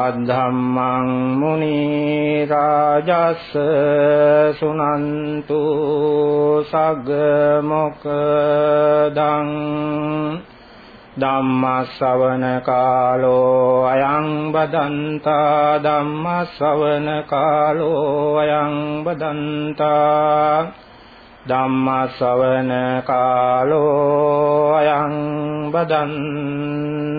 සද්ධම්මං මුනි රාජස් සුනන්තු සග්ග මොකදං ධම්මස්සවන කාලෝ අයං බදන්තා ධම්මස්සවන කාලෝ අයං බදන්තා ධම්මස්සවන කාලෝ අයං බදන්තා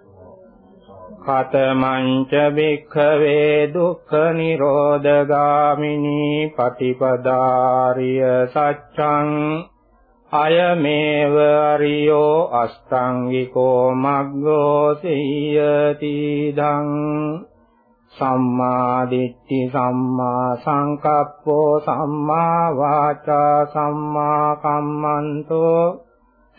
කතමංච භික්ඛවේ දුක්ඛ නිරෝධගාමිනී පටිපදාරිය සච්ඡං අයමේව අරියෝ අෂ්ටාංගිකෝ මග්ගෝ සියති ධං සම්මා දිට්ඨි සම්මා සංකප්පෝ සම්මා වාචා සම්මා කම්මන්තෝ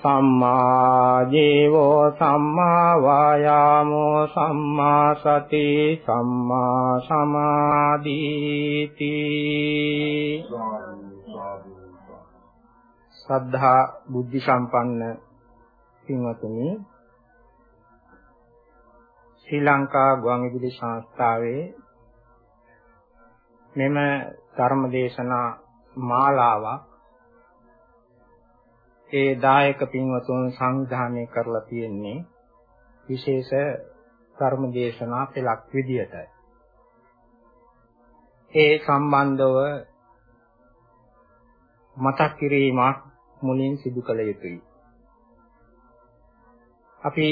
සම්මා ජීවෝ සම්මා වායාමෝ සම්මා සති සම්මා සමාධිති සද්ධා බුද්ධ සම්පන්න පින්වතුනි ශ්‍රී ලංකා ගුවන්විදුලි සංස්ථාවේ මෙම ධර්ම දේශනා මාලාවක් ඒ දායක පින්වතුන් සංවිධානය කරලා තියෙන්නේ විශේෂ ධර්ම දේශනා පෙළක් විදියටයි. ඒ සම්බන්ධව මතක් කිරීමක් මුලින් සිදු කළ යුතුයි. අපි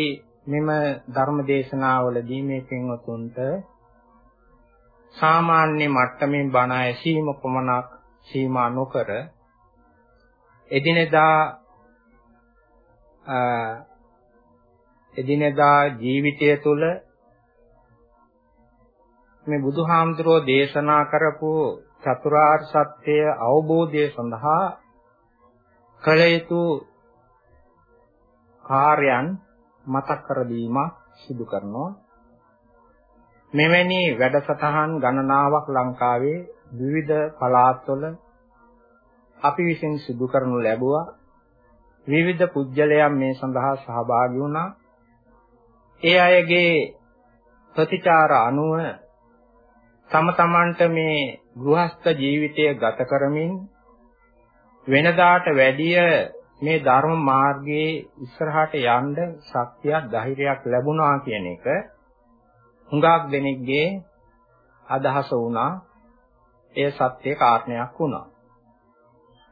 මෙම ධර්ම දේශනාවලදී මේ පින්වතුන්ට සාමාන්‍ය මට්ටමින් බණ ඇසීම පමණක් සීමා නොකර එදිනෙදා එදිනෙදා ජීවිතය තුළ මේ බුදුහාමුදුරෝ දේශනා කරපු චතුරාර්ය සත්‍ය අවබෝධය සඳහා කළ යුතු කාර්යයන් මතක් කර දීමක් සිදු කරනවා. මෙවැනි වැඩසටහන් ගණනාවක් ලංකාවේ විවිධ පළාත්වල අපි විසින් සිදු කරනු ලැබුවා. විවිධ පුජ්‍යලයන් මේ සඳහා සහභාගී වුණා. ඒ අයගේ ප්‍රතිචාර අනුව තම තමන්ට මේ ගෘහස්ත ජීවිතය ගත කරමින් වෙනදාට වැඩිය මේ ධර්ම මාර්ගයේ ඉස්සරහට යන්න ශක්තියක් ධෛර්යයක් ලැබුණා කියන එක හුඟක් දෙනෙක්ගේ අදහස වුණා ඒ සත්‍ය කාරණයක් වුණා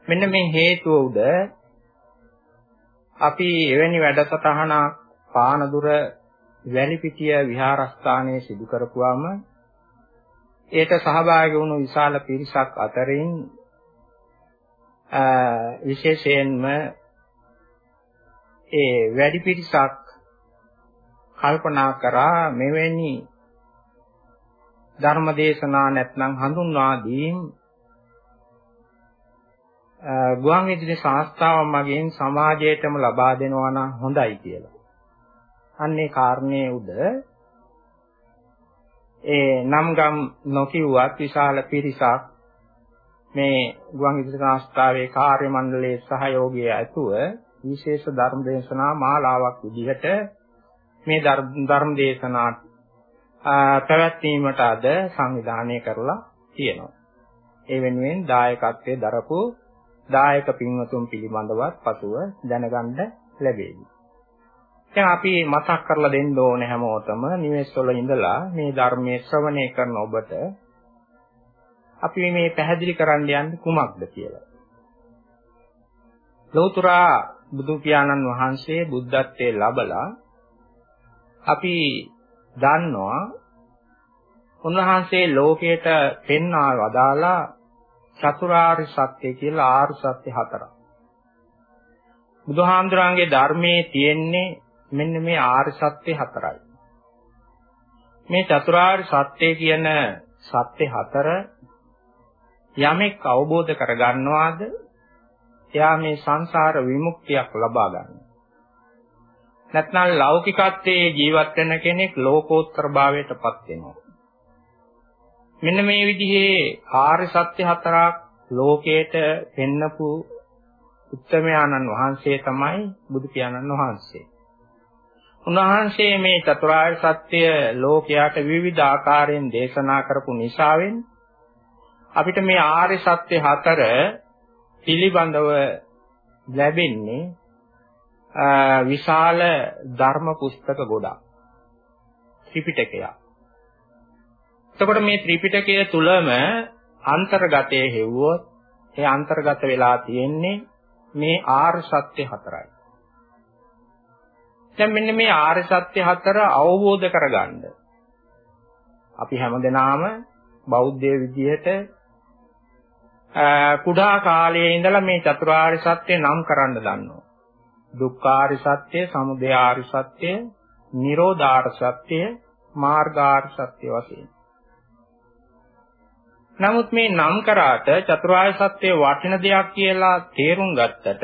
මෙන්න මේ හේතුව උද අපි එවැනි වැඩසටහනක් පානදුර වැලිපිටිය විහාරස්ථානයේ සිදු කරපුවාම ඒට සහභාගී වුණු විශාල පිරිසක් අතරින් විශේෂයෙන්ම ඒ වැඩි පිරිසක් කල්පනා කරා මෙවැනි ධර්ම දේශනා නැත්නම් හඳුන්වා දීම් ගුවන් විදුලි සංස්ථාව මගින් සමාජයටම ලබා දෙනවා නම් හොඳයි කියලා. අන්නේ කාරණේ උද ඒ නම්ගම් නොකියුවත් විශාල පිරිසක් මේ ගුවන් විදුලි සංස්ථාවේ කාර්ය මණ්ඩලයේ සහයෝගය ඇතුව විශේෂ ධර්ම දේශනා මාලාවක් විදිහට මේ ධර්ම දේශනා පැවැත්වීමට අද සංවිධානය කරලා තියෙනවා. ඒ වෙනුවෙන් දායකත්වයේ දරපු දායක පින්වතුන් පිළිබඳවත් පසුව දැනගන්න ලැබෙයි. දැන් අපි මතක් කරලා දෙන්න ඕනේ හැමෝටම නිවෙස් වල ඉඳලා මේ ධර්මයේ ශ්‍රවණය කරන ඔබට අපි මේ පැහැදිලි කරන්න යන්නේ කුමක්ද කියලා. ලෞතුරා බුදු පියාණන් වහන්සේ බුද්ධත්වයේ ලබලා අපි දන්නවා උන්වහන්සේ ලෝකයට පෙන්වා වදාලා චතුරාර්ය සත්‍ය කියලා ආර්ය සත්‍ය හතරක්. බුදුහාමුදුරන්ගේ ධර්මයේ තියෙන්නේ මෙන්න මේ ආර්ය සත්‍ය හතරයි. මේ චතුරාර්ය සත්‍ය කියන සත්‍ය හතර යමෙක් අවබෝධ කරගන්නවාද එයා මේ සංසාර විමුක්තියක් ලබා ගන්නවා. නැත්නම් ලෞකිකත්වයේ ජීවත් වෙන කෙනෙක් ලෝකෝත්තර භාවයටපත් වෙනවා. මෙන්න මේ විදිහේ ආර්ය සත්‍ය හතරක් ලෝකයට පෙන්නපු උත්තමයාණන් වහන්සේ තමයි බුදු පියාණන් වහන්සේ. උන්වහන්සේ මේ චතුරාර්ය සත්‍ය ලෝකයට විවිධ ආකාරයෙන් දේශනා කරපු නිසාවෙන් අපිට මේ ආර්ය සත්‍ය හතර පිළිබඳව ලැබෙන්නේ විශාල ධර්ම පුස්තක ගොඩක් ත්‍රිපිටකයක්. එතකොට මේ ත්‍රිපිටකය තුලම අන්තර්ගතයේ හෙව්වොත් ඒ අන්තර්ගත වෙලා තියෙන්නේ මේ ආර්ය සත්‍ය හතරයි. දැන් මෙන්න මේ ආර්ය සත්‍ය හතර අවබෝධ කරගන්න අපි හැමදෙනාම බෞද්ධ විදියට කුඩා කාලයේ ඉඳලා මේ චතුරාර්ය සත්‍ය නම් කරන්න දන්නවා. දුක්ඛාර්ය සත්‍ය, සමුදයාර්ය සත්‍ය, නිරෝධාර්ය සත්‍ය, මාර්ගාර්ය සත්‍ය වශයෙන්. නමුත් මේ නම් කරාට චතුරාර්ය සත්‍ය වටින දෙයක් කියලා තේරුම් ගත්තට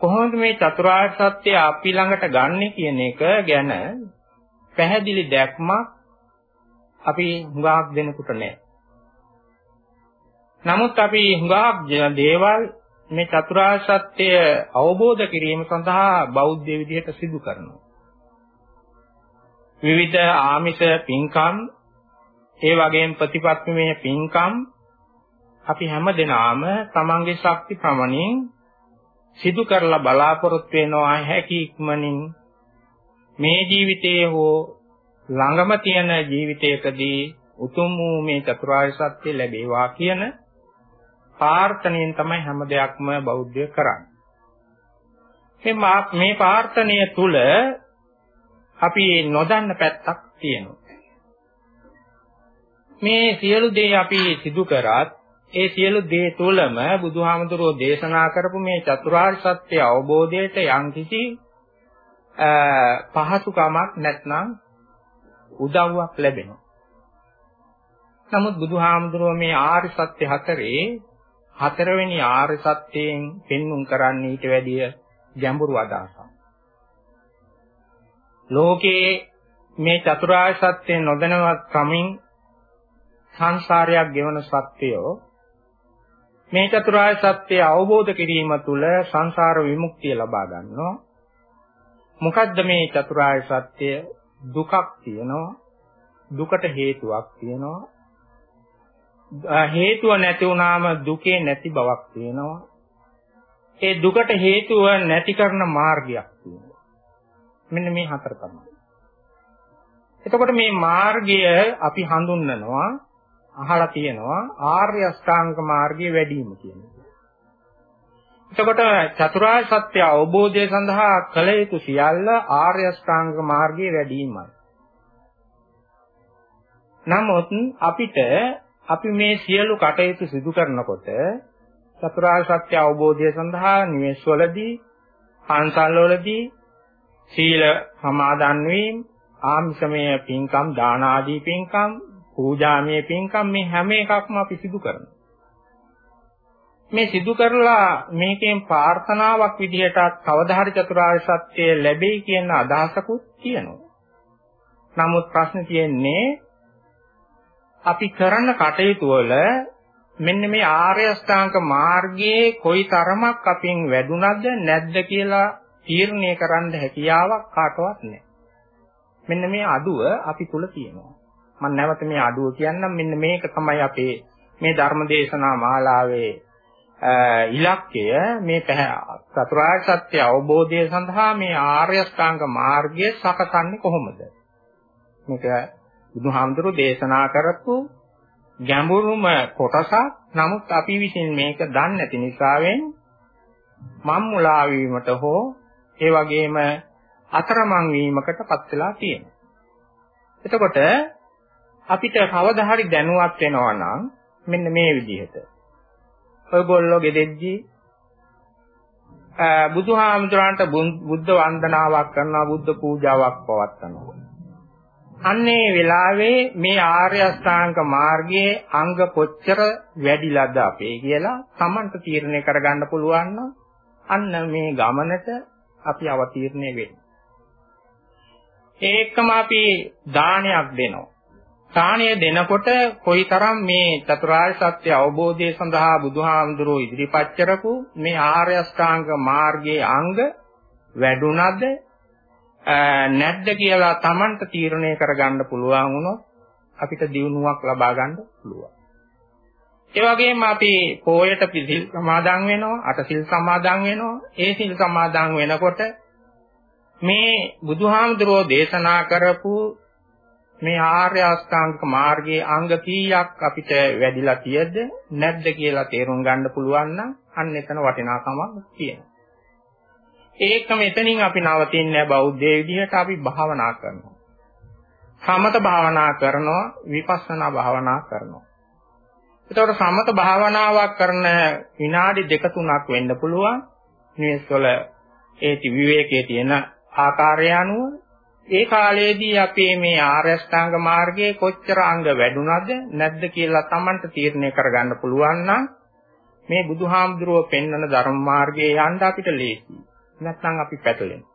කොහොමද මේ චතුරාර්ය සත්‍ය අපි ළඟට ගන්නෙ කියන එක ගැන පැහැදිලි දැක්මක් අපි හුඟක් දෙනකොට නැහැ. නමුත් අපි හුඟක් දේවල් මේ චතුරාර්ය සත්‍ය අවබෝධ කිරීම සඳහා බෞද්ධ විදිහට සිදු කරනවා. විවිධ ආමිෂ පින්කම් ඒ වගේම ප්‍රතිපත්තිමය පින්කම් අපි හැම දිනාම තමන්ගේ ශක්ති ප්‍රමණින් සිදු කරලා බලාපොරොත්තු වෙනවා හැකි ඉක්මනින් මේ ජීවිතයේ හෝ ළඟම තියෙන ජීවිතයකදී උතුම් වූ මේ චතුරාර්ය සත්‍ය ලැබේවා කියන ප්‍රාර්ථනාවෙන් තමයි හැම දෙයක්ම බෞද්ධය කරන්නේ. මේ ප්‍රාර්ථනය තුල අපි නොදන්න පැත්තක් තියෙනවා. මේ සියලු දේ අපි සිදු කරත් ඒ සියලු දේ තුළම බුදුහාමුදුරෝ දේශනා කරපු මේ චතුරාර්ය සත්‍ය අවබෝධයට යම්කිසි පහසුකමක් නැත්නම් උදව්වක් ලැබෙනවා. නමුත් බුදුහාමුදුරුවෝ මේ ආර්ය සත්‍ය හතරේ හතරවෙනි ආර්ය සත්‍යයෙන් පෙන්눔 කරන්නේ ඊට වැඩිය ගැඹුරු අදහසක්. ලෝකේ මේ චතුරාර්ය සත්‍ය නොදැනවත් කමින් සංසාරයක් ගෙවන සත්‍යය මේ චතුරාර්ය සත්‍ය අවබෝධ කිරීම තුළ සංසාර විමුක්තිය ලබා ගන්නවා. මොකද්ද මේ චතුරාර්ය සත්‍ය දුකක් තියෙනවා. දුකට හේතුවක් තියෙනවා. හේතුව නැති වුනාම දුකේ නැති බවක් තියෙනවා. ඒ දුකට හේතුව නැති කරන මාර්ගයක් තියෙනවා. මෙන්න මේ හතර තමයි. එතකොට මේ මාර්ගය අපි හඳුන්වනවා අහලා තියෙනවා ආර්ය අෂ්ටාංග මාර්ගයේ වැඩිම කියන එක. එතකොට චතුරාර්ය සත්‍ය අවබෝධය සඳහා කළ යුතු සියල්ල ආර්ය අෂ්ටාංග මාර්ගයේ වැඩිමයි. නමුත් අපිට අපි මේ සියලු කටයුතු සිදු කරනකොට චතුරාර්ය සත්‍ය අවබෝධය සඳහා නිවෙස්වලදී පන්සල්වලදී සීල සමාදන් වීම ආමිෂමය පින්කම් දාන ආදී පින්කම් පූජාමය පින්කම් මේ හැම එකක්ම අපි සිදු කරනවා. මේ සිදු කරලා මේකෙන් ප්‍රාර්ථනාවක් විදිහට කවදා හරි චතුරාර්ය සත්‍ය ලැබෙයි කියන අදහසකුත් තියෙනවා. නමුත් ප්‍රශ්නේ තියෙන්නේ අපි කරන කටයුතු වල මෙන්න මේ ආර්ය අෂ්ටාංග මාර්ගයේ කොයි තරමක් අපින් වැඩුණද නැද්ද කියලා තීරණය කරන්න හැකියාවක් කාටවත් නැහැ. මෙන්න මේ අඩුව අපි තුල තියෙනවා. මම නැවත මේ අඩුව කියන්නම්. මෙන්න මේක තමයි අපේ මේ ධර්මදේශනා මාලාවේ ඉලක්කය. මේ චතුරාර්ය සත්‍ය අවබෝධය සඳහා මේ ආර්ය අෂ්ටාංග මාර්ගය සකසන්නේ කොහොමද? මේක බුදුහාමුදුරු දේශනා කරපු ගැඹුරුම කොටසක්. නමුත් අපි විසින් මේක දන්නේ නැති නිසාවෙන් මම්මුලා වීමට හෝ ඒ වගේම අතරමං වීමකටපත් වෙලා තියෙනවා. එතකොට අපිට කවදා හරි දැනුවත් වෙනවා නම් මෙන්න මේ විදිහට. ඔයගොල්ලෝ ගෙදෙද්දී බුදුහාමුදුරන්ට බුද්ධ වන්දනාවක් කරනවා බුද්ධ පූජාවක් පවත්වනවා. අන්නේ වෙලාවේ මේ ආර්ය අෂ්ටාංග මාර්ගයේ අංග කොච්චර වැඩිලාද අපේ කියලා Tamanට තීරණය කරගන්න පුළුවන් අන්න මේ ගමනට අපි අවතීර්ණය වෙන්නේ. ඒකම අපි දානයක් දෙනවා. දාණය දෙනකොට කොයිතරම් මේ චතුරාර්ය සත්‍ය අවබෝධය සඳහා බුදුහාමුදුරුවෝ ඉදිරිපත් කරපු මේ ආර්ය අෂ්ටාංග මාර්ගයේ අංග වැඩුණද නැද්ද කියලා Tamanට තීරණය කරගන්න පුළුවන් වුණොත් අපිට දියුණුවක් ලබා ගන්න පුළුවන්. ඒ වගේම අපි පොයට පිළිල් සමාදන් වෙනවා, අටසිල් සමාදන් වෙනවා. ඒ සිල් සමාදන් වෙනකොට මේ බුදුහාමුදුරෝ දේශනා කරපු මේ ආර්ය අෂ්ටාංගික මාර්ගයේ අංග කීයක් අපිට වැඩිලා තියෙද නැද්ද කියලා තේරුම් ගන්න පුළුවන් නම් අන්න එතන වටිනාකමක් තියෙනවා. ඒකම එතනින් අපි නවතින්නේ බෞද්ධයේ විදිහට අපි භාවනා කරනවා. සමත භාවනා කරනවා විපස්සනා භාවනා කරනවා. එතකොට සමත භාවනාවක් කරන විනාඩි දෙක තුනක් වෙන්න පුළුවන්. මේ වල ඒ විවේකයේ තියෙන ආකාරය අනුව ඒ කාලයේදී අපි මේ ආර්ය අෂ්ටාංග මාර්ගයේ කොච්චර අංග වැඩුණාද නැද්ද කියලා Tamanට තීරණය කරගන්න පුළුවන් නම් මේ බුදුහාමුදුරුව පෙන්වන ධර්ම මාර්ගයේ යන්න අපිට ලේසියි. නැත්නම් අපි පැටලෙනවා.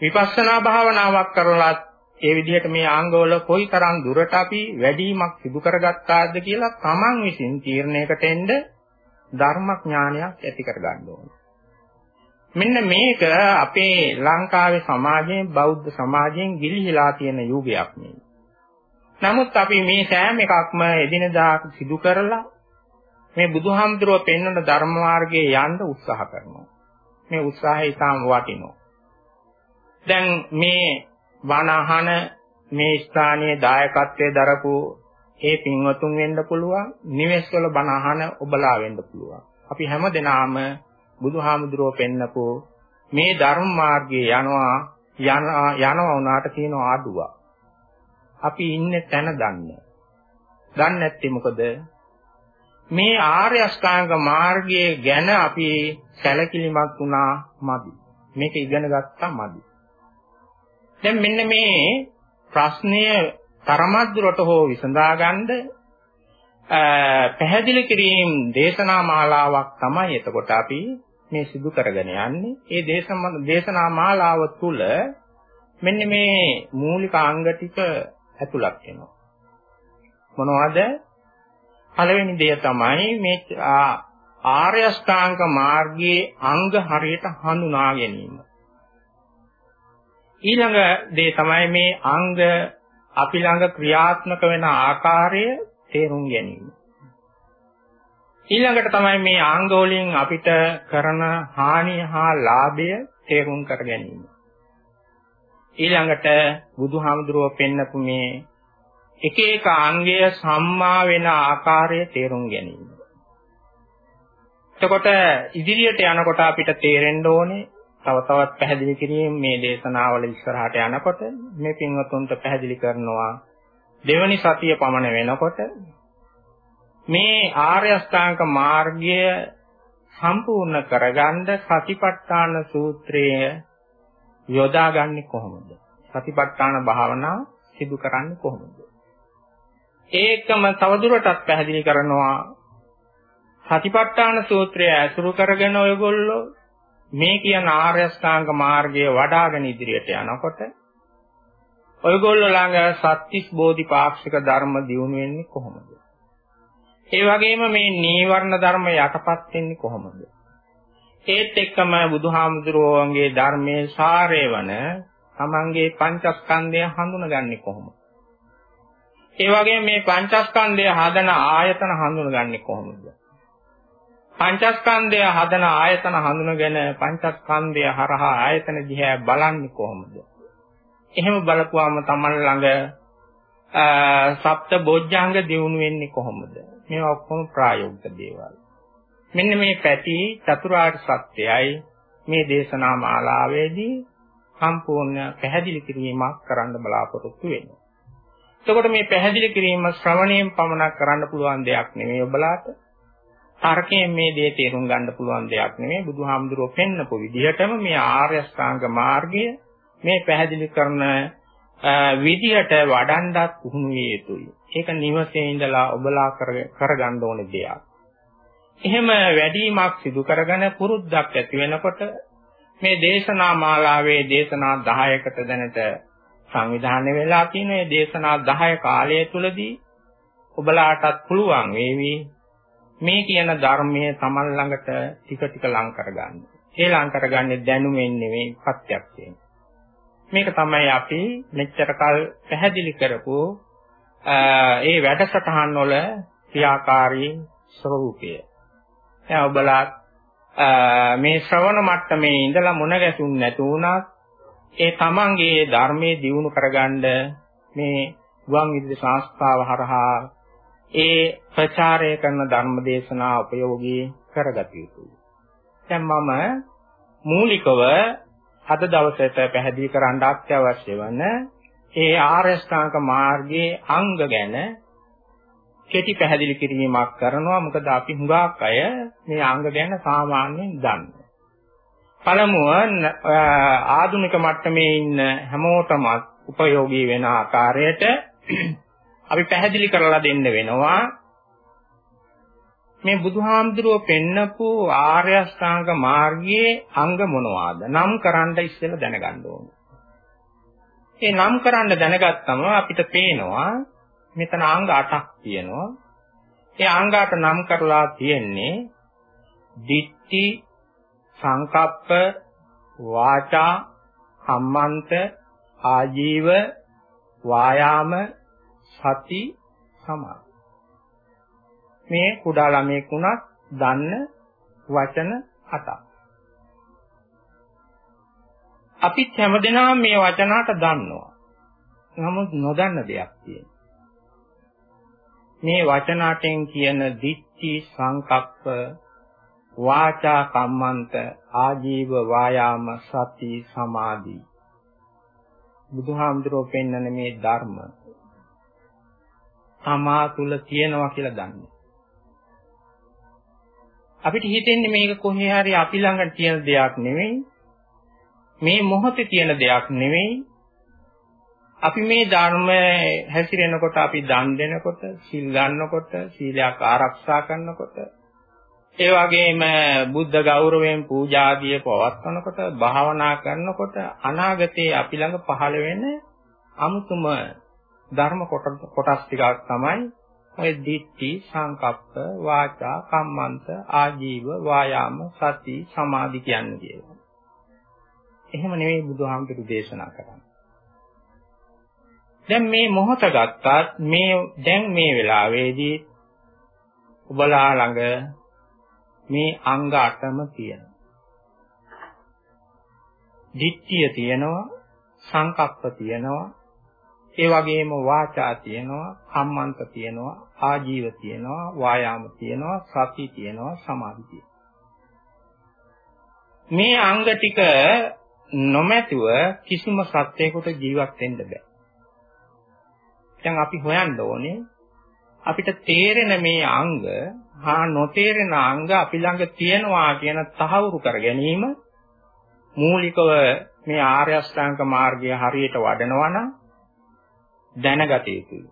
විපස්සනා භාවනාවක් කරලත් ඒ විදිහට මේ අංගවල කොයිතරම් දුරට අපි වැඩිමක් සිදු කරගත්තාද කියලා Taman විසින් තීරණයකට එන්න ධර්මඥානයක් ඇති කරගන්න ඕනේ. මෙන්න මේක අපේ ලංකාවේ සමාජයෙන් බෞද්ධ සමාජයෙන් ගිලිහිලා තියෙන යුගයක් මේ. නමුත් අපි මේ සෑම එකක්ම එදිනදා සිදු කරලා මේ බුදුහාමුදුරුව පෙන්වන ධර්ම මාර්ගයේ යන්න උත්සාහ කරනවා. මේ උත්සාහය ඊටම වටිනවා. දැන් මේ වනහන මේ ස්ථානයේ දායකත්වයේ දරපු ඒ පින්වතුන් වෙන්න පුළුවන්, නිවෙස්වල බණහන ඔබලා වෙන්න පුළුවන්. අපි හැම දිනාම බුදුහාමුදුරුවෝ පෙන්නපෝ මේ ධර්ම මාර්ගයේ යනවා යනවා යනවා උනාට කියනවා ආදුව. අපි ඉන්නේ තැන දන්නේ. දන්නේ නැත්තේ මොකද? මේ ආර්ය අෂ්ටාංග මාර්ගයේ ගැන අපි සැලකිලිමත් වුණා මදි. මේක ඉගෙන ගත්තා මදි. දැන් මෙන්න මේ ප්‍රශ්නය තරමද්දුරට හෝ විසඳාගන්න පැහැදිලි කිරීම දේශනා මාලාවක් තමයි එතකොට අපි මේ සිදු කරගෙන යන්නේ. ඒ දේශනා මාලාව තුළ මෙන්න මේ මූලික අංග ටික ඇතුළත් වෙනවා. මොනවද? පළවෙනි දේ තමයි මේ ආර්ය අෂ්ටාංග මාර්ගයේ අංග හරියට හඳුනා ගැනීම. ඊළඟ දේ තමයි මේ අංග අපි ළඟ ක්‍රියාත්මක වෙන ආකාරය තේරුම් ගැනීම. ඊළඟට තමයි මේ ආංග වලින් අපිට කරන හානිය හා ලාභය තේරුම් කර ගැනීම. ඊළඟට බුදුහාමුදුරුව පෙන්නපු මේ එක එක අංගය සම්මා වෙන ආකාරය තේරුම් ගැනීම. එතකොට ඉදිරියට යනකොට අපිට තේරෙන්න ඕනේ තව තවත් පැහැදිලි කිරීම මේ දේශනාවල ඉස්සරහට යනකොට මේ පින්වතුන්ට පැහැදිලි කරනවා දෙවනි සතිය පමණ වෙනකොට මේ ආර්ය අෂ්ටාංග මාර්ගය සම්පූර්ණ කරගන්න සතිපට්ඨාන සූත්‍රය යොදාගන්නේ කොහොමද? සතිපට්ඨාන භාවනාව සිදු කරන්නේ කොහොමද? ඒකම තවදුරටත් පැහැදිලි කරනවා සතිපට්ඨාන සූත්‍රය ඇසුරු කරගෙන ඔයගොල්ලෝ මේ කියන ආර්ය අෂ්ටාංග මාර්ගය වඩ아가න ඉදිරියට යනකොට ඔයගොල්ලෝ ළඟ සත්‍තිස් බෝධිපාක්ෂික ධර්ම දියුණු වෙන්නේ කොහොමද? ඒ වගේම මේ නීවරණ ධර්ම යටපත් වෙන්නේ කොහොමද? ඒත් එක්කම බුදුහාමුදුරුවෝගේ ධර්මයේ සාරය වන තමන්ගේ පංචස්කන්ධය හඳුනගන්නේ කොහොමද? ඒ වගේම මේ පංචස්කන්ධය හදන ආයතන හඳුනගන්නේ කොහොමද? පංචස්කන්ධය හදන ආයතන හඳුනගෙන පංචස්කන්ධය හරහා ආයතන දිහා බලන්නේ කොහොමද? එහෙම බලපුවාම තමන් ළඟ සප්ත බොජ්ජංග දියුණු වෙන්නේ කොහොමද? මේවා ඔක්කොම ප්‍රායෝගික දේවල්. මෙන්න මේ පැති චතුරාර්ය සත්‍යයයි මේ දේශනා මාලාවේදී සම්පූර්ණ පැහැදිලි කිරීමක් කරන්න බලාපොරොත්තු වෙනවා. එතකොට මේ පැහැදිලි කිරීම ශ්‍රවණයෙන් පමණක් කරන්න පුළුවන් දෙයක් නෙමෙයි ඔබලාට. තර්කයෙන් මේ දේ තේරුම් ගන්න පුළුවන් දෙයක් නෙමෙයි. බුදුහාමුදුරුවෝ පෙන්නපු විදිහටම මේ ආර්ය අෂ්ටාංග මාර්ගය මේ පැහැදිලි කරන විදිහට වඩන්නත් පුහුණු විය යුතුයි. ඒක නිවසේ ඉඳලා ඔබලා කරගන්න ඕන දෙයක්. එහෙම වැඩිමක් සිදු කරගෙන පුරුද්දක් ඇති වෙනකොට මේ දේශනා මාලාවේ දේශනා 10කට දැනට සංවිධානය වෙලා තියෙන මේ දේශනා 10 කාලය තුලදී ඔබලාටත් පුළුවන් වේවි මේ කියන ධර්මයේ Taman ළඟට ටික ටික ලං කරගන්න. ඒ ලං කරගන්නේ දැනුමෙන් නෙවෙයි ප්‍රත්‍යක්ෂයෙන්. මේක තමයි අපි මෙච්චර කල් පැහැදිලි කරපු ඒ වැඩසටහන් වල ක්‍රියාකාරී ස්වરૂපය. දැන් ඔබලා මේ ශ්‍රවණ මට්ටමේ ඉඳලා මුණ ගැසුන් නැතු වුණත් ඒ තමන්ගේ ධර්මයේ දියුණු කරගන්න මේ ගුවන් විදුලි සංස්ථාව හරහා ඒ ප්‍රචාරය කරන ධර්ම දේශනා උපයෝගී කරගත යුතුයි. දැන් මම මූලිකව අද දවසට පැහැදිලි කරන්න අත්‍යවශ්‍ය වන ඒ ආර්ය ශ්‍රාංක මාර්ගයේ අංග ගැන කෙටි පැහැදිලි කිරීමක් කරනවා මොකද අපි හුඟක් අය මේ අංග ගැන සාමාන්‍යයෙන් දන්නේ. පළමුව ආධුනික මට්ටමේ ඉන්න හැමෝටම උපයෝගී වෙන ආකාරයට අපි පැහැදිලි කරලා දෙන්න වෙනවා මේ බුදුහාමුදුරුව පෙන්නපු ආර්ය අෂ්ටාංග මාර්ගයේ අංග මොනවාද? නම් කරන්න ඉස්සෙල්ලා දැනගන්න ඕනේ. ඒ නම් කරන්න දැනගත්තම අපිට පේනවා මෙතන අංග 8ක් තියෙනවා. ඒ අංග 8 නම් කරලා තියෙන්නේ දිට්ඨි, සංකප්ප, වාචා, කම්මන්ත, ආජීව, වායාම, සති, සමාධි. මේ කුඩා ළමයෙක් වුණත් දන්න වචන හතක්. අපිත් හැමදෙනාම මේ වචනකට දන්නවා. නමුත් නොදන්න දෙයක් තියෙනවා. මේ වචන අටෙන් කියන දිච්චි සංකප්ප වාචා කම්මන්ත ආජීව වායාම සති සමාධි බුදුහාමුදුරුවෝ පෙන්වන මේ ධර්ම තමා තුල තියෙනවා කියලා දන්නේ. අපිට හිතෙන්නේ මේක කොහේ හරි අපි ළඟ තියෙන දෙයක් නෙවෙයි. මේ මොහොතේ තියෙන දෙයක් නෙවෙයි. අපි මේ ධර්ම හැසිරෙනකොට අපි දන් දෙනකොට, සිල් ගන්නකොට, සීලයක් ආරක්ෂා කරනකොට, ඒ වගේම බුද්ධ ගෞරවයෙන් පූජාදිය පවත්වනකොට, භාවනා කරනකොට අනාගතයේ අපි ළඟ පහළ වෙන අමුතුම ධර්ම කොටස් ටිකක් තමයි ඔය දිට්ඨි සංකප්ප වාචා කම්මන්ත ආජීව වායාම සති සමාධි කියන්නේ කියලා. එහෙම නෙවෙයි බුදුහාමුදුරු දේශනා කරන්නේ. දැන් මේ මොහොත ගත්තත් මේ දැන් මේ වෙලාවේදී ඔබලා ළඟ මේ අංග 8ම තියෙනවා. දිට්ඨිය තියෙනවා සංකප්ප තියෙනවා ඒ වගේම වාචා තියෙනවා, කම්මන්ත තියෙනවා, ආජීව තියෙනවා, වායාම තියෙනවා, සති තියෙනවා, සමාධි තියෙනවා. මේ අංග ටික නොමැතිව කිසිම සත්‍යයකට ජීවත් වෙන්න බෑ. දැන් අපි හොයන්න ඕනේ අපිට තේරෙන මේ අංග හා නොතේරෙන අංග අපි ළඟ තියෙනවා කියන තහවුරු කර ගැනීම මූලිකව මේ ආර්ය අෂ්ටාංග මාර්ගය හරියට වඩනවා නම් දැනගත යුතුයි.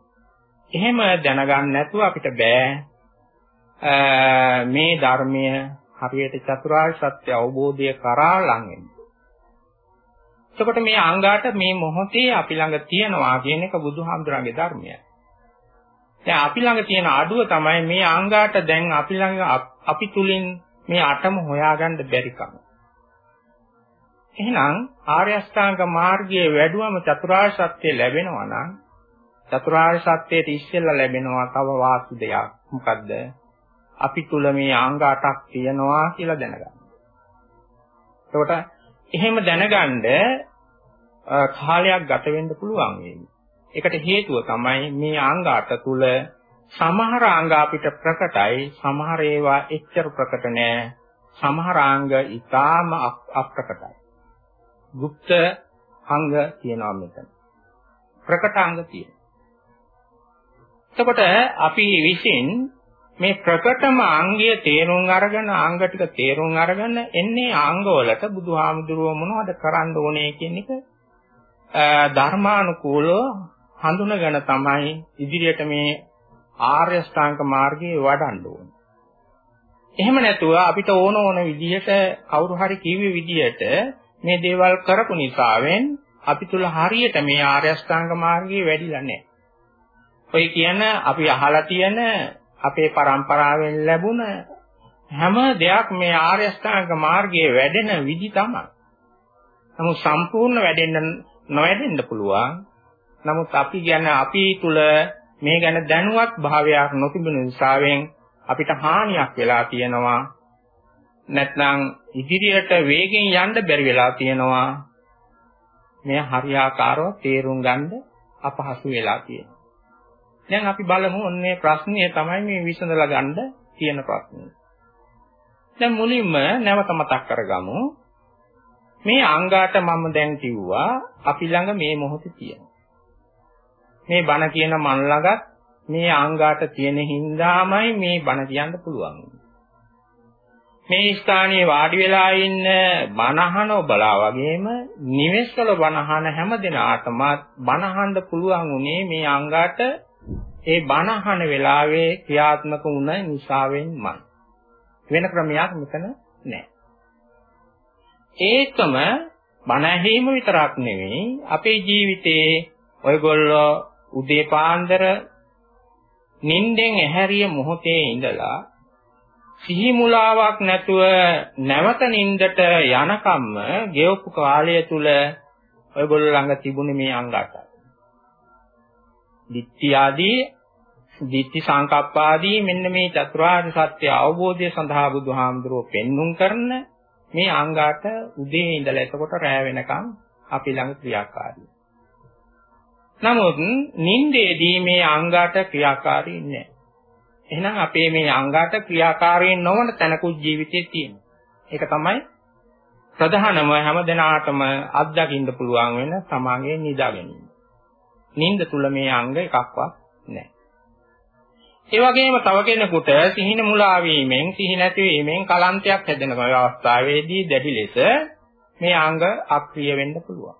එහෙම දැනගන්න නැතුව අපිට බෑ මේ ධර්මය හරියට චතුරාර්ය සත්‍ය අවබෝධය කරා ලං වෙන්න. එතකොට මේ අංගාට මේ මොහොතේ අපි ළඟ තියනවා කියන එක බුදුහාමුදුරන්ගේ ධර්මයයි. දැන් අපි ළඟ තියෙන අඩුව තමයි මේ අංගාට දැන් අපි ළඟ අපි තුලින් මේ අටම හොයාගන්න බැරි කම. එහෙනම් ආර්ය අෂ්ටාංග මාර්ගයේ වැඩුවම චතුරාර්ය සත්‍ය ලැබෙනවා නම් චතුරාර්ය සත්‍යයට ඉස්සෙල්ලා ලැබෙනවා තව වාසු දෙයක්. මොකද්ද? අපි තුල මේ අංග 8ක් තියෙනවා කියලා දැනගන්න. එතකොට එහෙම දැනගන්න කාලයක් ගත වෙන්න පුළුවන් වෙන්නේ. ඒකට හේතුව තමයි මේ අංග 8 තුල සමහර අංග අපිට ප්‍රකටයි සමහර ඒවා එච්චර ප්‍රකට නෑ සමහර අංග ඊටාම අප්‍රකටයි গুপ্ত අංග තියෙනවා මෙතන ප්‍රකට අංග තියෙනවා එතකොට අපි විසින් මේ ප්‍රකටම අංගය තේරුම් අරගෙන අංග ටික තේරුම් අරගෙන එන්නේ අංගවලට බුදුහාමුදුරුව මොනවද කරන්න ඕනේ කියන එක ධර්මානුකූලව හඳුනගෙන තමයි ඉදිරියට මේ ආර්ය ශ්‍රාංක මාර්ගයේ වඩන්න ඕනේ. එහෙම නැතුව අපිට ඕන ඕන විදිහට කවුරු හරි කිව්වේ විදිහට මේ දේවල් කරපු නිසාවෙන් අපි තුල හරියට මේ ආර්ය ශ්‍රාංක මාර්ගයේ වැඩිලා නැහැ. ඔය කියන අපි අහලා තියෙන අපේ પરම්පරාවෙන් ලැබුණ හැම දෙයක් මේ ආර්ය අෂ්ටාංග මාර්ගයේ වැඩෙන විදි තමයි. නමුත් සම්පූර්ණ වැඩෙන්න නොවැඩෙන්න පුළුවන්. නමුත් අපි ගැන අපි තුල මේ ගැන දැනුවත් භාවයක් නොතිබෙන නිසාවෙන් අපිට හානියක් වෙලා තියෙනවා. නැත්නම් ඉදිරියට වේගෙන් යන්න බැරි වෙලා තියෙනවා. මේ හරියාකාරව තේරුම් ගන්න අපහසු වෙලා තියෙනවා. දැන් අපි බලමු ඔන්නේ ප්‍රශ්නය තමයි මේ විසඳලා ගන්න තියෙන ප්‍රශ්නේ. දැන් මුලින්ම නැවත මතක් කරගමු. මේ අංගාට මම දැන් කිව්වා අපි ළඟ මේ මොහොතේ තියෙනවා. මේ බණ කියන මන් ළඟත් මේ අංගාට තියෙන හින්දාමයි මේ බණ කියන්න පුළුවන්. මේ ස්ථානයේ වාඩි වෙලා ඉන්න බණහන ඔබලා වගේම නිවෙස්වල බණහන හැම දිනාටම බණහන්න පුළුවන් උනේ මේ අංගාට ඒ බණ අහන වෙලාවේ ක්‍රියාත්මක වුණ නිසාවෙන්මයි. වෙන ක්‍රමයක් මෙතන නැහැ. ඒකම බණ ඇහිම විතරක් නෙවෙයි අපේ ජීවිතේ ඔයගොල්ලෝ උදේ පාන්දර නිින්දෙන් ඇහැරිය මොහොතේ ඉඳලා සිහි මුලාවක් නැතුව නැවත නිින්දට යනකම්ම ගෙවපු කාලය තුල ඔයගොල්ලෝ ළඟ තිබුණේ මේ අංග 8යි. ditthi ආදී ditthi සංකප්පාදී මෙන්න මේ චතුරාර්ය සත්‍ය අවබෝධය සඳහා බුදුහාමුදුරුවෝ පෙන්눔 කරන මේ අංගාට උදේ ඉඳලා එතකොට රැ වෙනකම් අපි ළඟ ක්‍රියාකාරී. නමුත් නින්දේදී මේ අංගාට ක්‍රියාකාරී නැහැ. එහෙනම් අපේ මේ අංගාට ක්‍රියාකාරී නොවන තැනකුත් ජීවිතේ තියෙනවා. ඒක තමයි ප්‍රධානම හැම දිනාටම අත්දකින්න පුළුවන් වෙන සමාගයේ නිදා ගැනීම. නින්ද තුල මේ අංග එකක්වත් නැහැ. ඒ වගේම තව කෙනෙකුට සිහින මුලා වීමෙන් සිහි නැති වීමෙන් කලන්තයක් හැදෙන අවස්ථාවේදී දැඩි ලෙස මේ අංග අක්‍රිය වෙන්න පුළුවන්.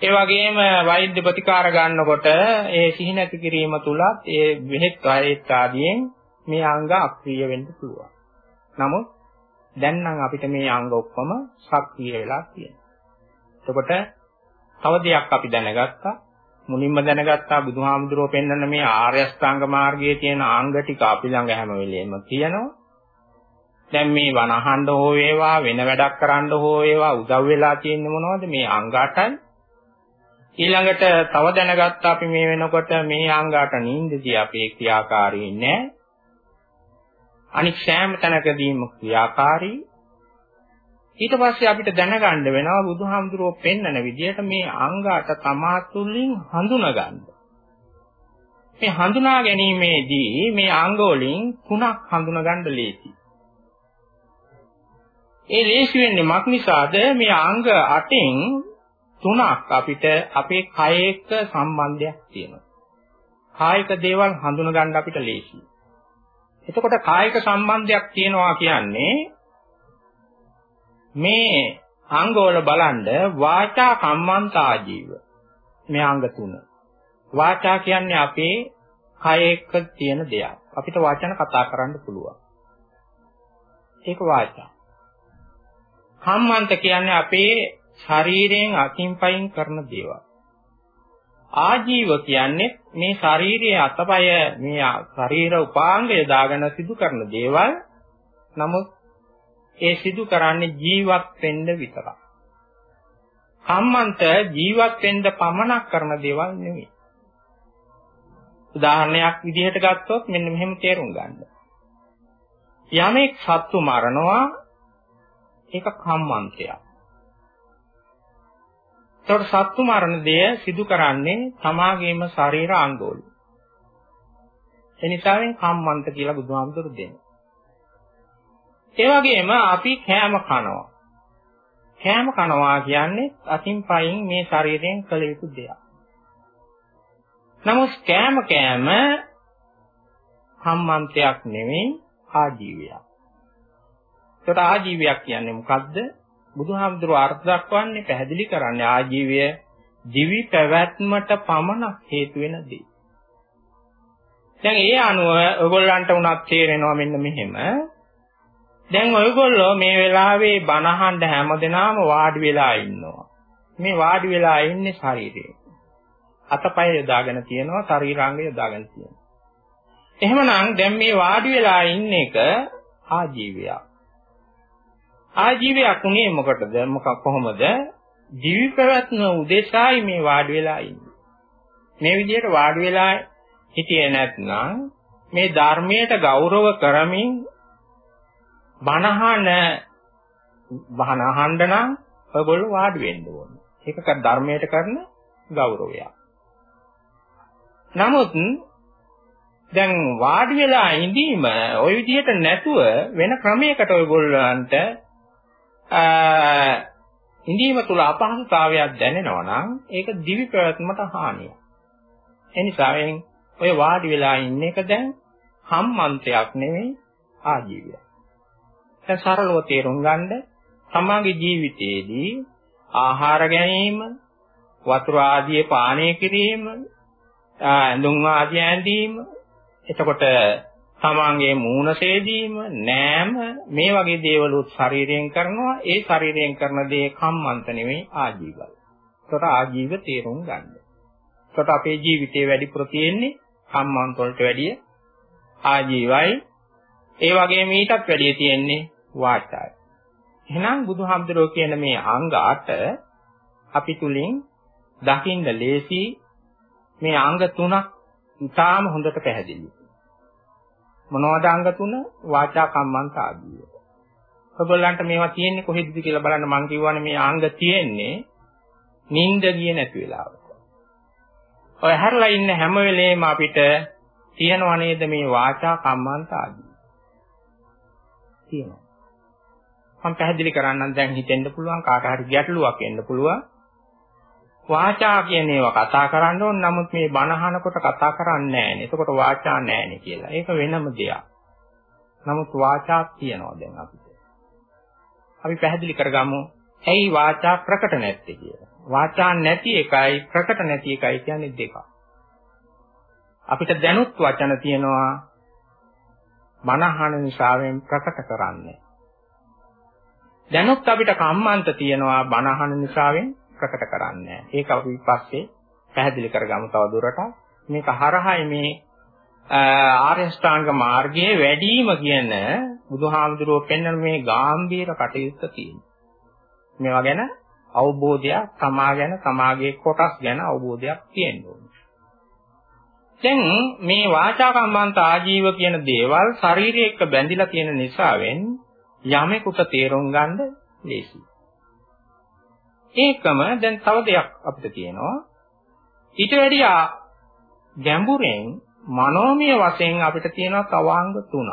ඒ වගේම වෛද්‍ය ප්‍රතිකාර ගන්නකොට ඒ සිහි නැති කිරීම තුලත් ඒ බෙහෙත් වෛද්‍ය ආදියෙන් මේ අංග අක්‍රිය වෙන්න පුළුවන්. නමුත් දැන් නම් අපිට මේ අංග ඔක්කොම සක්‍රිය වෙලා තියෙනවා. එතකොට තව දෙයක් අපි දැනගත්තා මුලින්ම දැනගත්තා බුදුහාමුදුරුවෝ පෙන්වන මේ ආර්ය අෂ්ටාංග මාර්ගයේ තියෙන අංග ටික අපි ළඟ හැම වෙලෙම තියෙනවා. දැන් මේ වනහඬ හෝ වේවා වෙන වැඩක් කරන්න හෝ වේවා උදව් වෙලා තියෙන්නේ මොනවද මේ අංග 8යි. ඊළඟට තව දැනගත්තා අපි මේ වෙනකොට මේ අංග 8 නින්දදී අපේ ක්‍රියාකාරී නැහැ. අනික් සෑම තැනකදීම ක්‍රියාකාරී ඊට පස්සේ අපිට දැනගන්න වෙනවා බුදුහාමුදුරුවෝ පෙන්නන විදිහට මේ අංගාට තමා තුළින් හඳුනගන්න. මේ හඳුනා ගැනීමේදී මේ අංග වලින් තුනක් හඳුනගන්න ලේසි. ඒ ලේසි වෙන්නේ මක් නිසාද මේ අංග 8න් තුනක් අපිට අපේ කය එක්ක සම්බන්ධයක් තියෙනවා. කායික දේවල් හඳුනගන්න අපිට ලේසියි. එතකොට කායික සම්බන්ධයක් තියෙනවා කියන්නේ මේ අංගවල බලන්න වාචා කම්මන්තා ජීව මේ අංග තුන. වාචා කියන්නේ අපේ කය එක්ක තියෙන දෙයක්. අපිට වචන කතා කරන්න පුළුවන්. ඒක වාචා. කම්මන්ත කියන්නේ අපේ ශරීරයෙන් අකින් පයින් කරන දේවල්. ආජීව කියන්නේ මේ ශාරීරියේ අතපය මේ ශරීර උපාංගය දාගෙන සිදු කරන දේවල්. නමුත් ඒ සිදු කරන්නේ ජීවත් වෙන්න විතරයි. කම්මන්ත ජීවත් වෙන්න පමණක් කරන දේවල් නෙවෙයි. උදාහරණයක් විදිහට ගත්තොත් මෙන්න මෙහෙම තේරුම් ගන්න. යමෙක් සත්තු මරනවා ඒක කම්මන්තයක්. ඒතකොට සත්තු මරණ දෙය සිදු කරන්නේ තමාගේම ශරීර අංගවල. ඒ නිසාවෙන් කම්මන්ත කියලා බුදුහාමුදුරු දෙනවා. ඒ වගේම අපි කෑම කනවා. කෑම කනවා කියන්නේ අතින් පයින් මේ ශරීරයෙන් කළ යුතු දෙයක්. නමුත් කෑම කෑම කම්මන්තයක් නෙවෙයි ආජීවයක්. ඒකට ආජීවයක් කියන්නේ මොකද්ද? බුදුහාමුදුරුවෝ අර්ථ දක්වන්නේ පැහැදිලි කරන්නේ ආජීවය දිවි පැවැත්මට පමණ හේතු වෙන දේ. දැන් ඒ අනුව ඔයගොල්ලන්ට උනත් තේරෙනවා මෙන්න මෙහෙම. දැන් ඔයගොල්ලෝ මේ වෙලාවේ බනහඬ හැමදෙනාම වාඩි වෙලා ඉන්නවා. මේ වාඩි වෙලා ඉන්නේ ශරීරේ. අතපය යොදාගෙන තියෙනවා ශරීරාංග යොදාගෙන තියෙනවා. එහෙමනම් දැන් මේ වාඩි වෙලා ඉන්න එක ආජීවයක්. ආජීවයක් උනේ මොකටද? මොකක් කොහොමද? ජීවි ප්‍රවත්න උදෙසායි මේ වාඩි වෙලා ඉන්නේ. මේ විදිහට වාඩි වෙලා හිටියේ නැත්නම් මේ ධර්මයට ගෞරව කරමින් බණහන බහන අහන්න නම් ඔයගොල්ලෝ වාඩි වෙන්න ඕනේ. ඒක ධර්මයට කරන ගෞරවයක්. නමුත් දැන් වාඩි වෙලා ඉඳීම ওই විදිහට නැතුව වෙන ක්‍රමයකට ඔයගොල්ලන්ට ඉඳීම තුල අපහසුතාවයක් දැනෙනවා නම් ඒක දිවි ප්‍රවත්මට හානියක්. එනිසා ඔය වාඩි වෙලා ඉන්න එක දැන් සම්මන්තයක් නෙවෙයි ආජීවයක්. දැන් සරලව තේරුම් ගන්න සමාගයේ ජීවිතයේදී ආහාර ගැනීම, වතුර ආදී පානය කිරීම, ඇඳුම් ආදී ඇඳීම, එතකොට තමන්ගේ මූණ සේදීම, නෑම මේ වගේ දේවලුත් ශරීරයෙන් කරනවා. ඒ ශරීරයෙන් කරන දේ කම්මන්ත නෙවෙයි ආජීවයි. එතකොට ආජීව තේරුම් ගන්න. එතකොට අපේ ජීවිතේ වැඩිපුර තියෙන්නේ කම්මන්ත වලට වැඩිය ආජීවයි. ඒ වගේම ඊටත් වැඩිය තියෙන්නේ වාචායි. එහෙනම් බුදුහාමුදුරුවෝ කියන මේ අංග 8 අපි තුලින් දකින්න ලේසි මේ අංග තුනක් ඉතාම හොඳට පැහැදිලි. මොනවද අංග තුන? වාචා කම්මන්ත ආදී. ඔයගොල්ලන්ට මේවා තියෙන්නේ කොහෙදද කියලා බලන්න මම කියවනේ මේ අංග තියෙන්නේ නිින්ද ගියේ නැති වෙලාවට. ඔය හැරලා ඉන්න හැම වෙලේම අපිට තියෙනව නේද මේ වාචා කම්මන්ත ආදී. තියෙනවා. මම පැහැදිලි කරන්නම් දැන් හිතෙන්න පුළුවන් කාට හරි ගැටලුවක් එන්න පුළුවන්. වාචා කියන ඒවා කතා කරන්න ඕන නමුත් මේ බණ අහනකොට කතා කරන්නේ නැහැනේ. එතකොට වාචා නැහැනේ කියලා. ඒක වෙනම දෙයක්. නමුත් වාචා තියනවා දැන් අපිට. අපි පැහැදිලි කරගමු. ඇයි වාචා ප්‍රකට නැත්තේ කියලා. වාචා නැති එකයි ප්‍රකට නැති එකයි කියන්නේ දෙකක්. අපිට දැනුත් වචන තියෙනවා මනහන නිසාවෙන් ප්‍රකට කරන්නේ. දැනුත් අපිට කම්මන්ත තියෙනවා බනහන නිසාවෙන් ප්‍රකට කරන්නේ. ඒක අපි පස්සේ පැහැදිලි කරගමු තව දුරටත්. මේක හරහායි මේ ආර්ය ශ්‍රාංග මාර්ගයේ වැඩිම කියන බුදුහාමුදුරුවෝ පෙන්වන මේ ගාම්භීර කටයුත්ත තියෙනවා. මේවා ගැන අවබෝධයක් තමා ගැන තමාගේ කොටස් ගැන අවබෝධයක් තියෙන්න ඕනේ. දැන් මේ වාචා කම්මන්ත ආජීව කියන දේවල් ශරීරය එක්ක බැඳිලා තියෙන නිසාවෙන් යමෙකුට තේරුම් ගන්න ලේසියි. ඒකම දැන් තව දෙයක් අපිට තියෙනවා. ඊට වැඩිය ගැඹුරෙන් මනෝමය වශයෙන් අපිට තියෙනවා තව අංග තුනක්.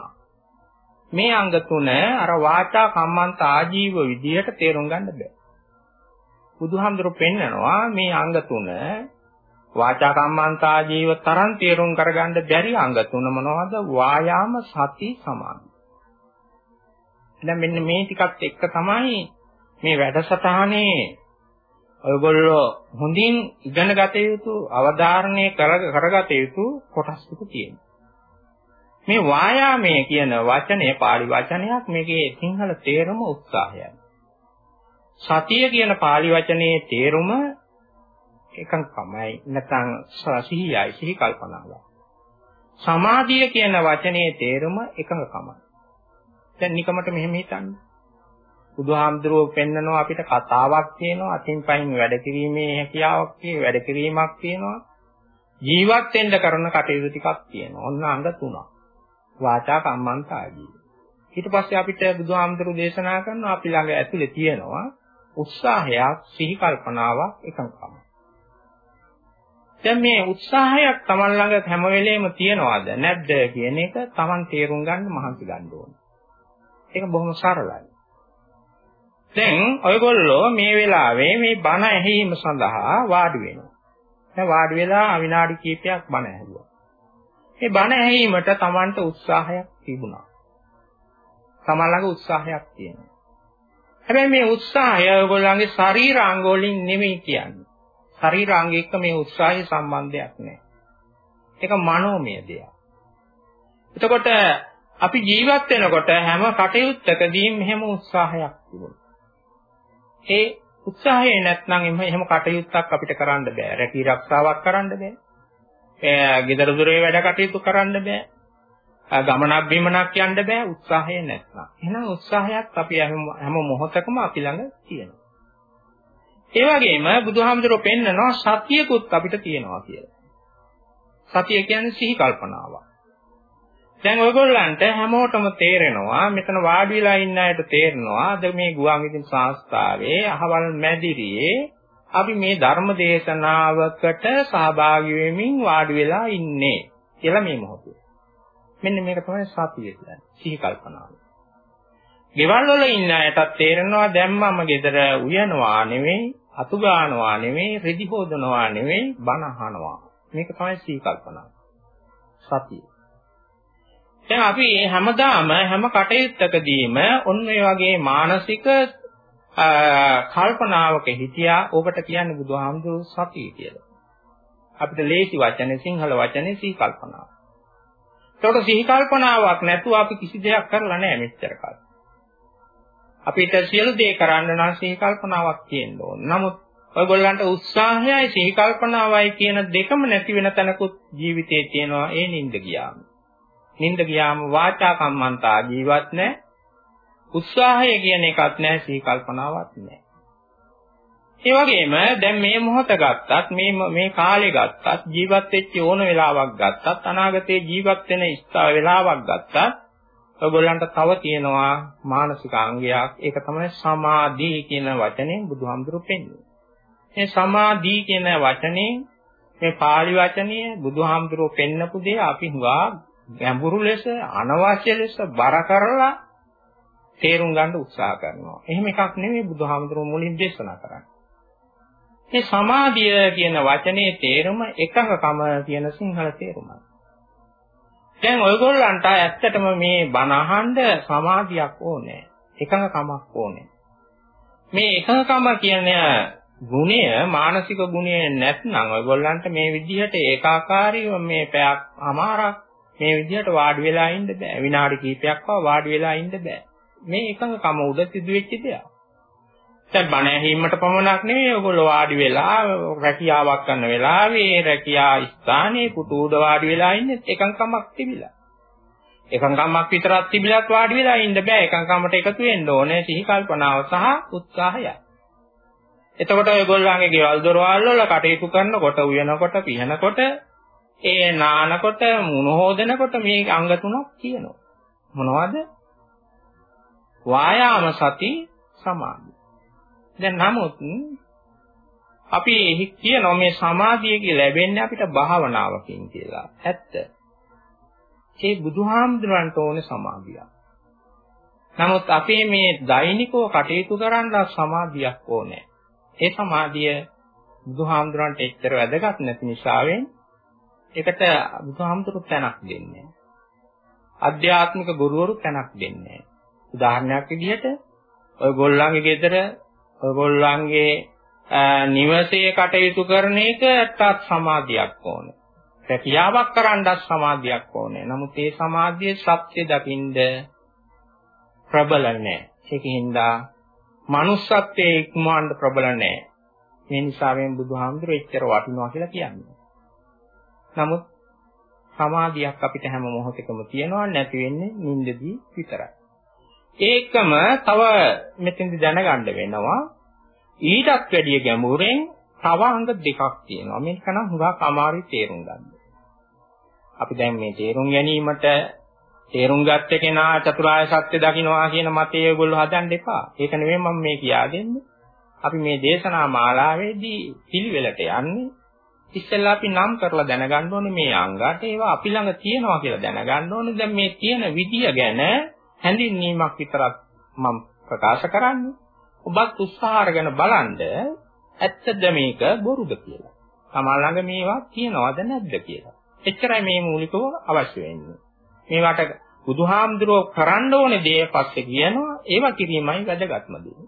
මේ අංග තුන අර වාචා කම්මන්ත ආජීව විදියට තේරුම් ගන්න බෑ. බුදුහාමුදුරු පෙන්නනවා මේ අංග තුන වාචා කම්මන්ත ආජීව තරම් තේරුම් කරගන්න බැරි අංග තුන මොනවද? වායාම සති සමාධි. දැන් මෙන්න මේ ටිකත් එක්ක තමයි මේ වැඩසටහනේ ඔයගොල්ලෝ හොඳින් ඉගෙන ගත යුතු අවධාරණය කරගත යුතු කොටස් ටික තියෙනවා. මේ වායාමය කියන වචනය pāli වචනයක් මේකේ සිංහල තේරුම උත්සාහයයි. සතිය කියන pāli වචනේ තේරුම එකඟකමයි නැත්නම් සිහියයි සිහි කල්පනාවයි. සමාධිය කියන වචනේ තේරුම එකඟකමයි. දැන් නිකමට මෙහෙම හිතන්න. බුදුහාමුදුරුවෝ පෙන්නනවා අපිට කතාවක් තියෙනවා අතින් පයින් වැඩ කිරීමේ හැකියාවක් තියෙන වැඩ කිරීමක් තියෙනවා ජීවත් වෙන්න කරන කටයුතු ටිකක් තියෙනවා. ඔන්න අංග තුනක්. වාචා කම්මන්ත ආදී ඊට පස්සේ අපිට බුදුහාමුදුරුවෝ දේශනා කරනවා අපි ළඟ ඇතුලේ තියෙනවා උත්සාහයක් සිහි කල්පනාවක් එකඟකම. දැන් මේ උත්සාහයක් Taman ළඟ හැම වෙලේම තියනවාද? නැද්ද කියන එක Taman තේරුම් ගන්න මහන්සි ගන්න ඕනේ. ඒක බොහොම සරලයි. දැන් ඔයගොල්ලෝ මේ වෙලාවේ මේ බණ ඇහිීම සඳහා වාඩි වෙනවා. දැන් වාඩි වෙලා විනාඩි කිහිපයක් බණ ඇහුවා. මේ බණ ඇහිීමට Tamanට උත්සාහයක් තිබුණා. Taman ළඟ උත්සාහයක් තියෙනවා. හැබැයි මේ උත්සාහය ඔයගොල්ලන්ගේ ශරීරාංග වලින් නෙමෙයි කියන්නේ. ශරීරාංග එක්ක මේ උත්සාහය සම්බන්ධයක් නැහැ. ඒක මනෝමය දෙයක්. එතකොට අපි ජීවත් වෙනකොට හැම කටයුත්තකදීම එහෙම උත්සාහයක් තිබුණා. ඒ උත්සාහය නැත්නම් එහෙම කටයුත්තක් අපිට කරන්න බෑ. රැකී රක්ෂාවක් කරන්න බෑ. ඒ ගෙදර දොරේ වැඩ කටයුතු කරන්න බෑ. ගමනක් බිමනක් යන්න බෑ උත්සාහය නැත්නම්. එහෙනම් උත්සාහයක් අපි හැම මොහොතකම අපි ළඟ තියෙනවා. ඒ වගේම බුදුහාමුදුරුවෝ පෙන්නනවා සතියකුත් අපිට තියෙනවා කියලා. සතිය කියන්නේ සිහි කල්පනාවක්. දැන් ඔයගොල්ලන්ට හැමෝටම තේරෙනවා මෙතන වාඩි වෙලා ඉන්න අයට තේරෙනවා අද මේ ගුවන් විදුලි සංස්ථාවේ අහවල් මැදිරියේ අපි මේ ධර්ම දේශනාවකට සහභාගී වෙමින් වාඩි වෙලා ඉන්නේ කියලා මේ මොහොතේ. මෙන්න මේක තමයි සතිය කියන්නේ. සිහි කල්පනාව. ගෙවල් වල ඉන්න අයටත් තේරෙනවා දැන් මම ගෙදර උයනවා නෙවෙයි, අතු ගන්නවා නෙවෙයි, රෙදි හොදනවා නෙවෙයි, බන අහනවා. මේක තමයි සිහි කල්පනාව. සතිය. දැන් අපි හැමදාම හැම කටයුත්තකදීම ඔන්න ඔය වගේ මානසික කල්පනාවක හිටියා ඔබට කියන්නේ බුදුහාමුදුරු සතිය කියලා. අපිට ලේසි වචනේ සිංහල වචනේ සිහි කල්පනාව. ඒකට සිහි කල්පනාවක් නැතුව අපි කිසි දෙයක් කරලා නැහැ මෙච්චර කාලෙ. අපිට සියලු දේ කරන්න නම් සිහි කල්පනාවක් තියෙන්න ඕන. නමුත් ඔයගොල්ලන්ට උත්සාහයයි සිහි කල්පනාවයි කියන දෙකම නැති වෙන තැනකුත් ජීවිතේ තියෙනවා ඒ නිින්ද ගියාම. නිින්ද ගියාම වාචා කම්මන්තා ජීවත් නැහැ. උත්සාහය කියන එකක් නැහැ සිහි කල්පනාවක් නැහැ. ඒ වගේම දැන් මේ මොහොත ගත්තත් මේ මේ කාලේ ගත්තත් ජීවත් වෙච්ච ඕන වෙලාවක් ගත්තත් අනාගතේ ජීවත් වෙන ස්ථා වෙලාවක් ගත්තත් ඔයගොල්ලන්ට තව තියෙනවා මානසික අංගයක් ඒක තමයි සමාධි කියන වචනේ බුදුහාමුදුරු පෙන්වන්නේ. මේ සමාධි කියන වචනේ මේ pāli වචනය බුදුහාමුදුරුව පෙන්නපු දේ අපි හුඟා ගැඹුරු ලෙස අනවශ්‍ය ලෙස බර කරලා තේරුම් ගන්න උත්සාහ කරනවා. එහෙම එකක් නෙමෙයි බුදුහාමුදුරුව මුලින් දේශනා කරන්නේ. මේ සමාධිය කියන වචනේ තේරුම එකඟකම කියන සිංහල තේරුමයි. දැන් ඔයගොල්ලන්ට ඇත්තටම මේ බණ අහන්න සමාධියක් ඕනේ. එකඟකමක් ඕනේ. මේ එකඟකම කියන ගුණය මානසික ගුණය නැත්නම් ඔයගොල්ලන්ට මේ විදිහට ඒකාකාරීව මේ පැයක් අමාරක් මේ විදිහට වාඩි වෙලා ඉන්න බෑ. විනාඩි කිහිපයක්ව වාඩි වෙලා ඉන්න බෑ. මේ එකඟකම උඩ සිදුවෙච්ච දෙයක්. දැන් බණ ඇහිීමට පමණක් නෙවෙයි ඔයගොල්ලෝ වාඩි වෙලා රැකියාවක් කරන වෙලාවේ රැකියා ස්ථානයේ පුතු උඩ වාඩි වෙලා ඉන්නේ එකඟකමක් තිබිලා. එකඟකමක් විතරක් තිබිලත් වාඩි වෙලා ඉන්න බෑ. එකඟකමට එකතු වෙන්න ඕනේ සිහි කල්පනාව සහ උත්සාහය. එතකොට ඔයගොල්ලන්ගේ ගෙවල් දොරවල් වල කටයුතු කරනකොට උයනකොට පිහනකොට ඒ නානකොට මුණ හොදනකොට මේ අංග තුනක් කියනවා. මොනවද? වායාම සති සමාධි. දැන් නමුත් අපි කියනවා මේ සමාධිය කියලා ලැබෙන්නේ අපිට භාවනාවකින් කියලා. ඇත්ත. ඒ බුදුහාමුදුරන්ට ඕනේ සමාධිය. නමුත් අපේ මේ දෛනිකව කටයුතු කරන්න සමාධියක් ඕනේ. ඒ සමාධිය බුදුහාමුදුරන්ට එච්චර වැදගත් නැති නිසාවෙන් ඒකට බුදුහාමුදුරු තැනක් දෙන්නේ. අධ්‍යාත්මික ගුරුවරු තැනක් දෙන්නේ. උදාහරණයක් විදිහට ඔයගොල්ලන්ගේ ගෙදර ඔයගොල්ලන්ගේ නිවසේ කටයුතු කරන එකටත් සමාධියක් ඕනේ. රැකියාවක් කරන්නත් සමාධියක් ඕනේ. නමුත් ඒ සමාධිය සත්‍ය දකින්ද ප්‍රබල නැහැ. ඒකින්ද manussත්වයේ ඉක්මවන්න ප්‍රබල නැහැ. මේ නිසාවෙන් බුදුහාමුදුරුවෝ එච්චර වටිනවා කියලා කියන්නේ. නමුත් සමාධියක් අපිට හැම මොහොතකම තියෙනවා නැති වෙන්නේ නිින්දදී විතරයි. ඒකම තව මෙතෙන්දි දැනගන්න වෙනවා ඊටත් වැඩිය ගැඹුරෙන් තව අංග දෙකක් තියෙනවා. මේක නම් හුඟක් අමාරුයි තේරුම් ගන්න. අපි දැන් මේ තේරුම් ගැනීමට තේරුම් ගත්ත කෙනා චතුරාර්ය සත්‍ය දකින්නවා කියන මතය ඒගොල්ලෝ හදන්න එපා. ඒක නෙමෙයි මම මේ කියා දෙන්නේ. අපි මේ දේශනා මාලාවේදී පිළිවෙලට යන්නේ ඉස්සෙල්ලා අපි නම් කරලා දැනගන්න ඕනේ මේ අංගات ඒවා අපි ළඟ තියෙනවා කියලා දැනගන්න ඕනේ. දැන් මේ තියෙන විදිය ගැන හැඳින්වීමක් විතරක් මම ප්‍රකාශ කරන්නේ. ඔබත් උත්සාහ අරගෙන බලන්න ඇත්තද මේක බොරුද කියලා. තමා ළඟ මේවා තියනවද නැද්ද කියලා. එච්චරයි මේ මූලිකව අවශ්‍ය වෙන්නේ. මේවට බුදුහාමුදුරුවෝ කරන්න ඕනේ දේ පස්සේ කියනවා ඒවා කිරීමයි වැදගත්ම දේ.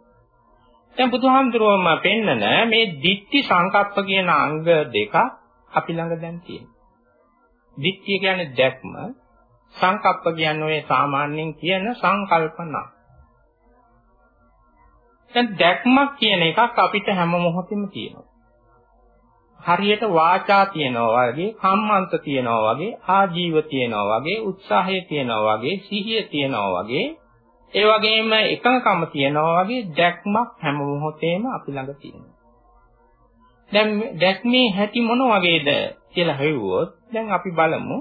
දැන් බුදුහාමුදුරුවෝම පෙන්නන මේ ditthi සංකප්ප කියන අංග දෙක අපි ළඟ දැන් තියෙනවා. ditthi කියන්නේ දැක්ම, සංකප්ප කියන්නේ ඔය සාමාන්‍යයෙන් කියන සංකල්පනා. දැන් දැක්මක් කියන එකක් අපිට හැම මොහොතෙම තියෙනවා. හරියට වාචා තියනවා වගේ, කම්මන්ත තියනවා වගේ, ආජීව තියනවා වගේ, උත්සාහය තියනවා වගේ, සිහිය තියනවා වගේ, ඒ වගේම එකඟකම තියනවා වගේ දැක්මක් හැම මොහොතේම අපි ළඟ තියෙනවා. දැන් දැක්මේ හැටි මොන වගේද කියලා හෙව්වොත් දැන් අපි බලමු.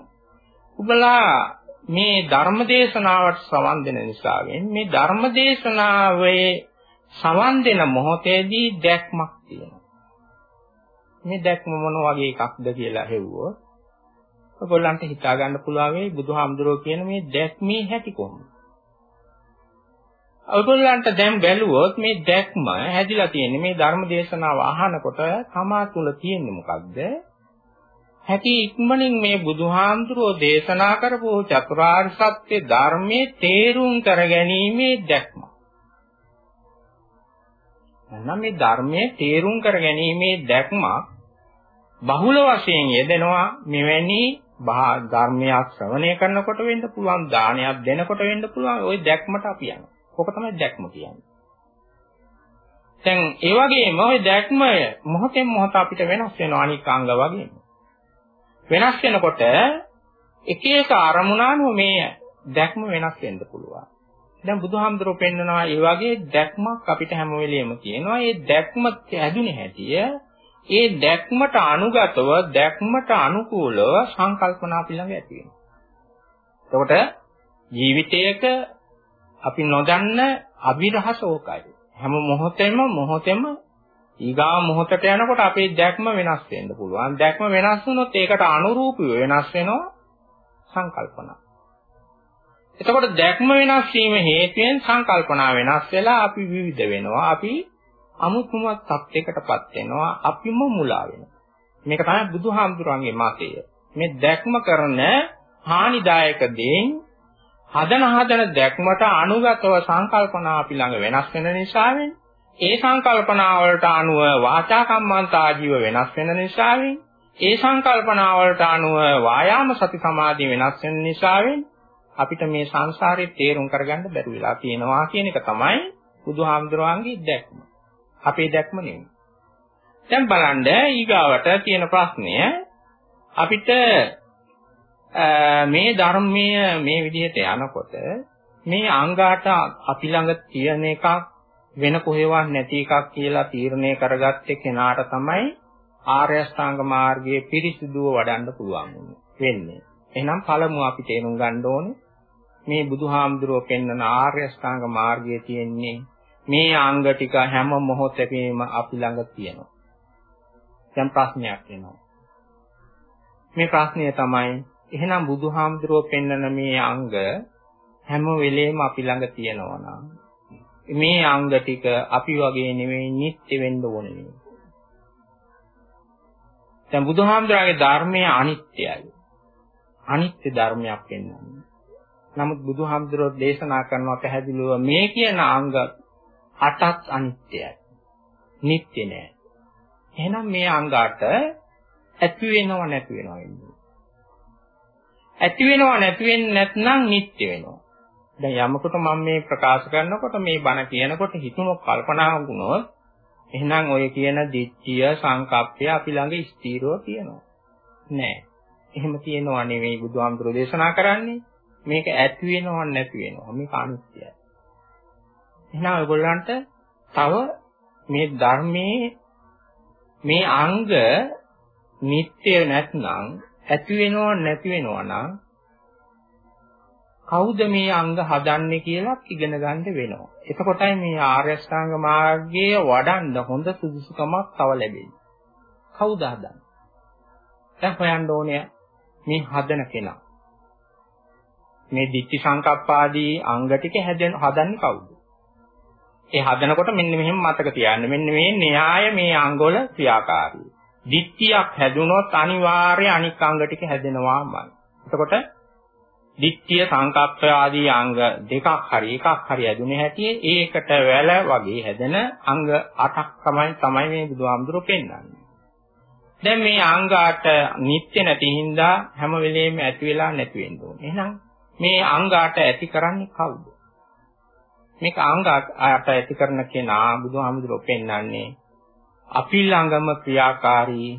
ඔබලා මේ ධර්මදේශනාවට සවන් දෙන නිසා මේ ධර්මදේශනාවේ සවන් දෙන මොහොතේදී දැක්මක් තියෙනවා. මේ දැක්ම මොන වගේ එකක්ද කියලා හෙව්වොත් ඔයගොල්ලන්ට හිතා ගන්න පුළුවන් වෙයි බුදුහාමුදුරුවෝ කියන මේ දැක්මේ හැටි කොහොමද? ඔයගොල්ලන්ට දැන් බැලුවොත් මේ දැක්ම හැදිලා තියෙන්නේ මේ ධර්ම දේශනාව අහනකොට තමා තුළ තියෙන්නේ මොකද්ද? හැටි ඉක්මනින් මේ බුදුහාමුදුරුවෝ දේශනා කරපු චතුරාර්ය සත්‍ය ධර්මයේ තේරුම් කරගැනීමේ දැක්ම. එහෙනම් මේ ධර්මයේ තේරුම් කරගැනීමේ දැක්මක් බහුල වශයෙන් යෙදෙනවා මෙවැනි ධර්මයක් ශ්‍රවණය කරනකොට වෙන්න පුළුවන් දානයක් දෙනකොට වෙන්න පුළුවන් ওই දැක්මට අපි යනවා. ඕක තමයි දැක්ම කියන්නේ. දැන් ඒ වගේම ওই දැක්ම මොහොතෙන් මොහොත අපිට වෙනස් වෙනවා අනික් අංග වගේම. වෙනස් වෙනකොට එක එක අරමුණානුව මේ දැක්ම වෙනස් වෙන්න පුළුවන්. දැන් බුදුහාමුදුරුවෝ පෙන්නනවා මේ වගේ දැක්මක් අපිට හැම වෙලෙම තියෙනවා. ඒ දැක්ම හැදුනේ හැටිය ඒ දැක්මට අනුගතව දැක්මට අනුකූලව සංකල්පනා පිළඟ ඇති වෙනවා. එතකොට ජීවිතයක අපි නොදන්න අභිරහස ඕකයි. හැම මොහොතෙම මොහොතෙම ඊගා මොහොතට යනකොට අපේ දැක්ම වෙනස් වෙන්න පුළුවන්. දැක්ම වෙනස් වුණොත් ඒකට අනුරූපීව වෙනස් වෙනවා සංකල්පනා. එතකොට දැක්ම වෙනස් වීම හේතුවෙන් සංකල්පනා වෙනස් වෙලා අපි විවිධ වෙනවා. අපි අමුතුමත් තත්යකටපත් වෙනවා අපිම මුලා වෙනවා. මේක තමයි බුදුහාමුදුරන්ගේ මතය. මේ දැක්ම කරන හානිදායක දේන් හදන හදන දැක්මට අනුගතව සංකල්පනා අපි ළඟ වෙනස් වෙන නිසාවෙන් ඒ සංකල්පනා වලට අනුව වාචා කම්මන්ත ආජීව වෙනස් වෙන නිසාවෙන් ඒ සංකල්පනා වලට අනුව වායාම සති සමාධි වෙනස් වෙන නිසාවෙන් අපිට මේ සංසාරේ තේරුම් කරගන්න බැරි වෙලා තියෙනවා කියන එක තමයි බුදුහාමුදුරන්ගේ දැක්ම. අපේ දැක්ම නෙමෙයි. දැන් බලන්න ඊගාවට තියෙන ප්‍රශ්නය අපිට මේ ධර්මයේ මේ විදිහට යනකොට මේ අංගාට අපි ළඟ තියෙන එකක් වෙන කොහෙවත් නැති එකක් කියලා තීරණය කරගත්තේ කෙනාට තමයි ආර්ය අෂ්ටාංග මාර්ගයේ පිරිසිදුව වඩන්න පුළුවන් වෙන්නේ. එහෙනම් පළමුව අපි තේරුම් ගන්න ඕනේ මේ බුදුහාමුදුරුවෝ පෙන්වන ආර්ය අෂ්ටාංග මාර්ගයේ තියෙන්නේ මේ අංග ටික හැම මොහොතකම අපි ළඟ තියෙනවා. දැන් ප්‍රශ්නයක් එනවා. මේ ප්‍රශ්නය තමයි එහෙනම් බුදුහාමුදුරුවෝ පෙන්වන මේ අංග හැම වෙලෙම අපි ළඟ තියෙනවා නම් මේ අංග ටික අපි වගේ නෙවෙයි නිත්‍ය වෙන්න ඕනේ. දැන් බුදුහාමුදුරගේ ධර්මය අනිත්‍යයි. අනිත්‍ය ධර්මයක් වෙන්නේ. නමුත් බුදුහාමුදුරුවෝ දේශනා කරනවා පැහැදිලිව මේ කියන අංග අටත් අනිත්‍යයි. නිට්ටය නෑ. එහෙනම් මේ අංගාට ඇති වෙනව නැති වෙනව වෙන්නේ. ඇති වෙනව නැති වෙන්නේ නැත්නම් නිට්ටය වෙනවා. දැන් යමකට මම මේ ප්‍රකාශ කරනකොට මේ බණ කියනකොට හිතුණු කල්පනා වුණොත් එහෙනම් ඔය කියන දිට්ඨිය සංකප්පය අපි ළඟ ස්ථීරව තියෙනවා. නෑ. එහෙම තියෙනව නෙවෙයි බුදුහාමුදුරෝ දේශනා කරන්නේ. මේක ඇති වෙනව නැති වෙනව. මේක අනිත්‍යයි. එහෙනම් ඔයගොල්ලන්ට තව මේ ධර්මයේ මේ අංග නිත්‍ය නැත්නම් ඇති වෙනව නැති වෙනව නම් කවුද මේ අංග හදන්නේ කියලා ඉගෙන ගන්න වෙනවා. එතකොටයි මේ ආර්ය අෂ්ටාංග මාර්ගයේ වඩන්න හොඳ සුදුසුකමක් තව ලැබෙන්නේ. කවුද හදන්නේ? දැන් හොයන්න ඕනේ මේ හදන කෙනා. මේ ditthi සංකප්පාදී අංග ටික හැදෙන හදන්නේ කවුද? ඒ හදනකොට මෙන්න මෙහෙම මතක තියාගන්න. මෙන්න මේ න්‍යාය මේ අංගවල ක්‍රියාකාරී. Ditthියක් හැදුනොත් අනිවාර්ය අනික් අංග ටික හැදෙනවාමයි. එතකොට ditthිය සංකප්ප ආදී අංග දෙකක් හරි එකක් හරි හැදුනේ හැටි ඒකට වැල වගේ හැදෙන අංග 8ක් තමයි තමයි මේ බුදුහාමුදුරුවෝ පෙන්වන්නේ. දැන් මේ අංග 8 නිත්‍ය නැති හින්දා හැම වෙලෙම ඇති වෙලා නැති වෙන්න ඕනේ. එහෙනම් මේ අංග 8 ඇති කරන්නේ කවුද? මේක අංග 8 ඇති කරන කෙනා බුදුහාමුදුරුවෝ පෙන්වන්නේ අපි ළඟම ක්‍රියාකාරී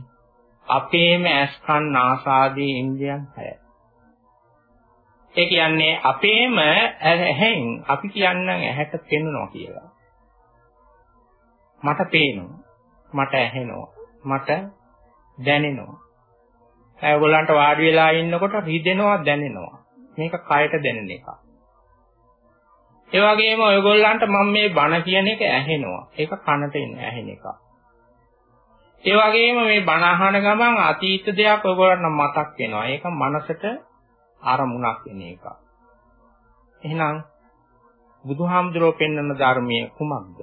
අපේම ඇස්කන් නාසාදී ඉන්ද්‍රියන් 6. ඒ කියන්නේ අපේම ඇහෙන් අපි කියන්නම් ඇහැට පෙනුනවා කියලා. මට පේනවා. මට ඇහෙනවා. මට දැනෙනවා. ඒගොල්ලන්ට වාඩි වෙලා ඉන්නකොට රිදෙනවා දැනෙනවා. මේක කයට දැනෙන එකක්. ඒ වගේම ඔයගොල්ලන්ට මම මේ බණ කියන එක ඇහෙනවා. ඒක කනට එන ඇහෙන එකක්. ඒ වගේම මේ බණ අහන ගමන් අතීත දෙයක් ඔයගොල්ලන්ට මතක් වෙනවා. ඒක මනසට අරමුණක් වෙන එකක්. එහෙනම් බුදුහාමුදුරුවෝ පෙන්වන ධර්මයේ කුමක්ද?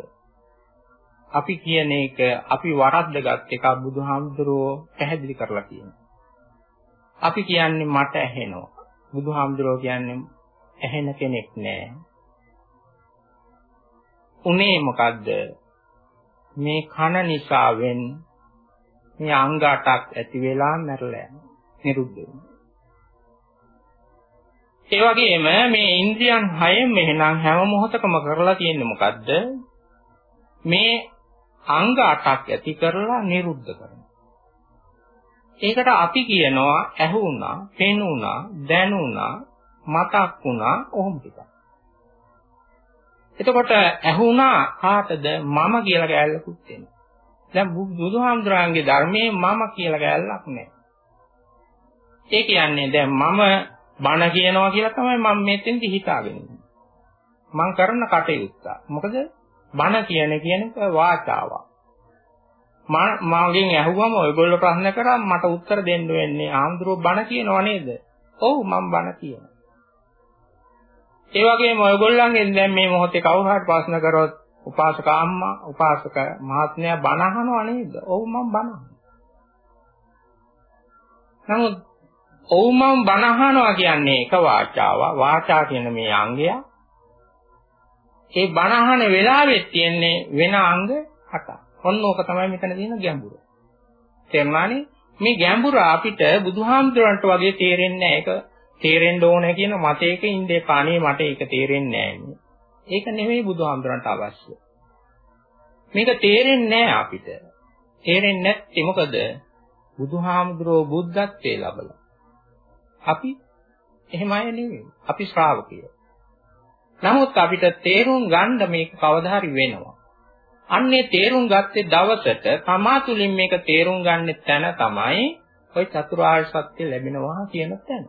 අපි කියන එක අපි වරද්දගත් එක බුදුහාමුදුරුවෝ පැහැදිලි කරලා කියනවා. අපි කියන්නේ මට ඇහෙනවා. බුදුහාමුදුරුවෝ කියන්නේ ඇහෙන කෙනෙක් නෑ. උනේ මොකද්ද? මේ කන නිසාවෙන් මේ අංග 8ක් ඇති වෙලා මැරලා යනවා. නිරුද්ධ වෙනවා. ඒ වගේම මේ ඉන්ද්‍රියන් හයෙන් මෙහෙනම් හැම මොහොතකම කරලා තියෙන්නේ මොකද්ද? මේ අංග 8ක් ඇති කරලා නිරුද්ධ කරනවා. ඒකට අපි කියනවා ඇහුණා, පෙනුණා, දැනුණා, මතක් වුණා, ඔහොම ටිකක්. එතකොට ඇහුණා කාටද මම කියලා ගෑල්ලකුත් එනවා. දැන් බුදුහාමුදුරන්ගේ ධර්මයේ මම කියලා ගෑල්ලක් නැහැ. ඒ කියන්නේ දැන් මම බණ කියනවා කියලා තමයි මම මෙතෙන්දි හිතාගෙන ඉන්නේ. මම කරන කටයුත්ත. මොකද බණ කියන කියන එක වාචාවක්. මගෙන් ඇහුවම ඔයගොල්ලෝ ප්‍රශ්න කරා මට උත්තර දෙන්න වෙන්නේ ආන්දරෝ බණ කියනව නේද? ඔව් මම බණ කියනවා. ඒ වගේම ඔයගොල්ලන්ගෙන් දැන් මේ මොහොතේ කවුරු හරි ප්‍රශ්න කරොත් උපාසක අම්මා උපාසක මහත්මයා බණ අහනව නේද? ඔව් මම බණ අහනවා. නමුත් ඔව් මම බණ අහනවා කියන්නේ එක වාචාව. වාචා කියන මේ අංගය. ඒ බණ අහන වෙලාවෙත් තියෙන්නේ වෙන අංග 8ක්. ඔන්න ඕක තමයි මෙතන තියෙන ගැඹුර. තේරුණානේ? මේ ගැඹුර අපිට බුදුහාමුදුරන්ට වගේ තේරෙන්නේ නැහැ. ඒක තේරෙන්න ඕනේ කියන මතයක ඉඳේ පාණේ මට ඒක තේරෙන්නේ නැහැ. ඒක නෙමෙයි බුදුහාමුදුරන්ට අවශ්‍ය. මේක තේරෙන්නේ නැහැ අපිට. තේරෙන්නේ නැත්තේ මොකද? බුදුහාමුදුරෝ බුද්ධත්වයේ ලබලා. අපි එහෙම අය නෙවෙයි. අපි ශ්‍රාවකයෝ. නමුත් අපිට තේරුම් ගන්න මේක කවදා හරි වෙනවා. අන්නේ තේරුම් ගත්තේ දවසට තමා තුළින් මේක තේරුම් ගන්න තැන තමයි ওই චතුරාර්ය සත්‍ය ලැබෙනවා කියන තැන.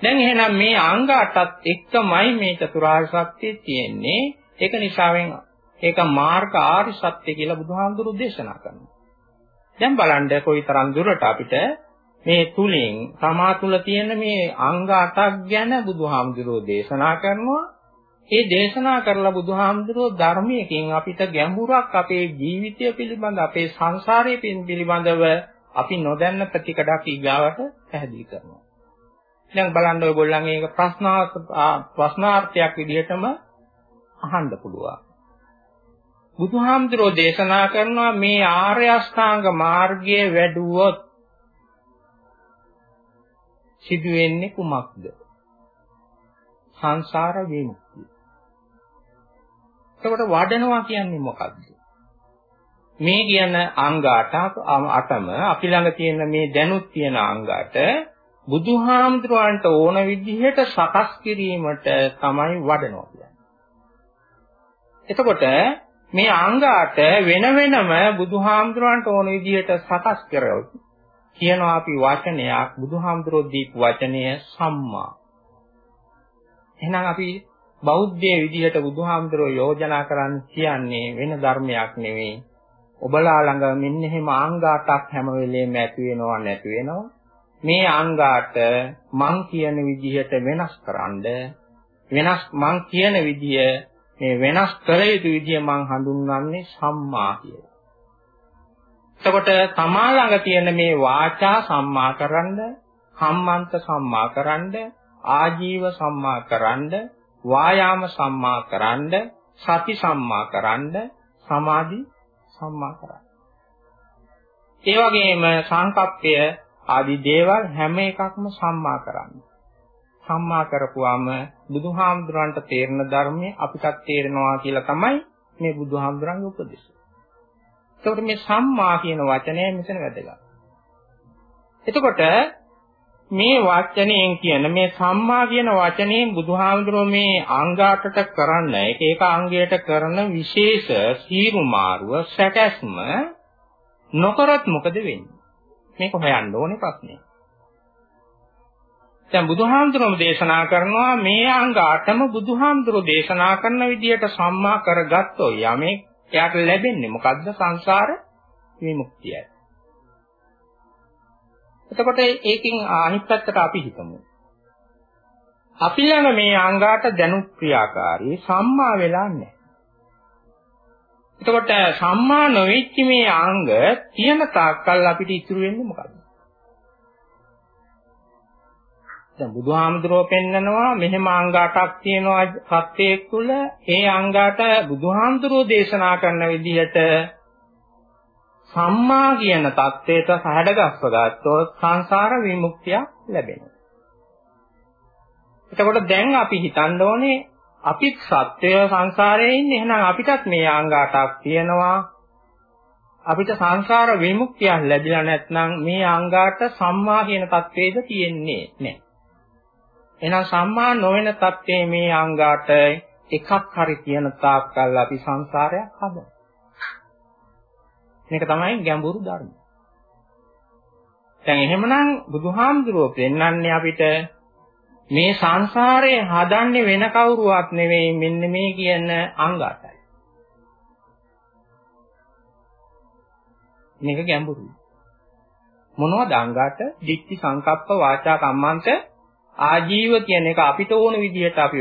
දැන් එහෙනම් මේ අංග 8ත් එක්කමයි මේ චතුරාර්ය සත්‍ය තියෙන්නේ. ඒක නිසාවෙන් ඒක මාර්ග ආර්ය සත්‍ය කියලා බුදුහාමුදුරු දේශනා කරනවා. දැන් බලන්න කොයිතරම් දුරට අපිට මේ තුලින් තමා තුල තියෙන මේ අංග 8ක් ගැන බුදුහාමුදුරුවෝ දේශනා කරනවා. ඒ දේශනා කරලා බුදුහාමුදුරුවෝ ධර්මයකින් අපිට ගැඹුරක් අපේ ජීවිතය පිළිබඳ අපේ සංසාරය පිළිබඳව අපි නොදන්න ප්‍රතිකඩක් ඊගාවට පැහැදිලි කරනවා. දැන් බලන්න ඔයගොල්ලන් ඒක ප්‍රශ්නාර්ථයක් විදිහටම අහන්න පුළුවන්. බුදුහාමුදුරෝ දේශනා කරනවා මේ ආර්ය අෂ්ටාංග මාර්ගයේ වැඩුවොත් සිදු වෙන්නේ කුමක්ද? සංසාර විමුක්තිය. එතකොට වඩනවා කියන්නේ මොකක්ද? මේ කියන අංග 8ම අපි ළඟ තියෙන මේ දැනුත් තියෙන අංගات බුදුහාමුදුරන්ට ඕන විදිහට සකස් කිරීමට තමයි වඩනවා කියන්නේ. එතකොට මේ අංග 8 වෙන වෙනම බුදුහාමුදුරන්ට ඕන විදිහට සකස් කරවොත් කියනවා අපි වචනයක් බුදුහාමුදුරෝ දීපු වචනය සම්මා. එහෙනම් අපි බෞද්ධයේ විදිහට බුදුහාමුදුරෝ යෝජනා කරන්න කියන්නේ වෙන ධර්මයක් නෙවෙයි ඔබලා ළඟ මෙන්න එහෙම අංග 8ක් හැම වෙලෙම ඇති වෙනවා නැති වෙනවා. මේ අංගාට මං කියන විදිහට වෙනස් කරන්න වෙනස් මං කියන විදිය මේ වෙනස් කළ යුතු විදිය මං හඳුන්වන්නේ සම්මා කියලා. එතකොට තමා ළඟ තියෙන මේ වාචා සම්මා කරන්න, කම්මන්ත සම්මා කරන්න, ආජීව සම්මා කරන්න, වායාම සම්මා කරන්න, සති සම්මා කරන්න, සමාධි සම්මා කරන්න. ඒ වගේම සංකප්පය ආදී දේවල් හැම එකක්ම සම්මා කරන්න. සම්මා කරපුවාම බුදුහාමුදුරන්ට තේරෙන ධර්මයේ අපිටත් තේරෙනවා කියලා තමයි මේ බුදුහාමුදුරන්ගේ උපදේශය. එතකොට මේ සම්මා කියන වචනය මෙතන වැදගත්. එතකොට මේ වචනයෙන් කියන මේ සම්මා කියන වචනයෙන් බුදුහාමුදුරුවෝ මේ අංගාටට කරන්න එක එක අංගයට කරන විශේෂ සීරු මාරුව සැකැස්ම නොකරත් මොකද වෙන්නේ? මේක හොයන්න ඕනේ ප්‍රශ්නේ. දැන් බුදුහාමුදුරුවෝ දේශනා කරනවා මේ අංග 8ම බුදුහාමුදුරුවෝ දේශනා කරන විදිහට සම්මා කරගත්තෝ යමෙක් එයාට ලැබෙන්නේ මොකද්ද සංසාර විමුක්තියයි. එතකොට ඒකෙන් අනිත් පැත්තට අපි හිතමු. අපි ළඟ මේ අංගාට දැනුත් ක්‍රියාකාරී සම්මා වෙලා නැහැ. එතකොට සම්මා නොවිච්ච මේ අංග තියෙන තාක්කල් අපිට ඉතුරු වෙන්නේ මොකද්ද? දැන් බුදුහාමුදුරුව පෙන්නනවා මෙහෙම අංග 8ක් තියෙනවා සත්‍යයේ තුල ඒ අංග 8 බුදුහාමුදුරුව දේශනා කරන විදිහට සම්මා කියන தത്വයට සහඩගස්ව ගත්තොත් සංසාර විමුක්තිය ලැබෙනවා. එතකොට දැන් අපි හිතන්න ඕනේ අපිත් සත්‍ය සංසාරයේ ඉන්නේ. එහෙනම් අපිටත් මේ අංග අටක් තියෙනවා. අපිට සංසාර විමුක්තිය ලැබිලා නැත්නම් මේ අංග අට සම්මා කියන தത്വෙද තියෙන්නේ නැහැ. එහෙනම් සම්මා නොවන தත්ත්වයේ මේ අංග අට එකක් හරි තියෙන තාක්කල් අපි සංසාරයක් හදමු මේක තමයි ගැඹුරු ධර්මය දැන් එහෙමනම් බුදුහාමුදුරුවෝ පෙන්වන්නේ අපිට මේ සංසාරේ හදන්නේ වෙන කවුරුවත් නෙවෙයි මෙන්න මේ කියන අංග 8යි. මේක ගැඹුරුයි. මොනවද අංග 8? ditthi සංකප්ප වාචා කම්මන්ත ආජීව කියන එක අපිට ඕන විදිහට අපි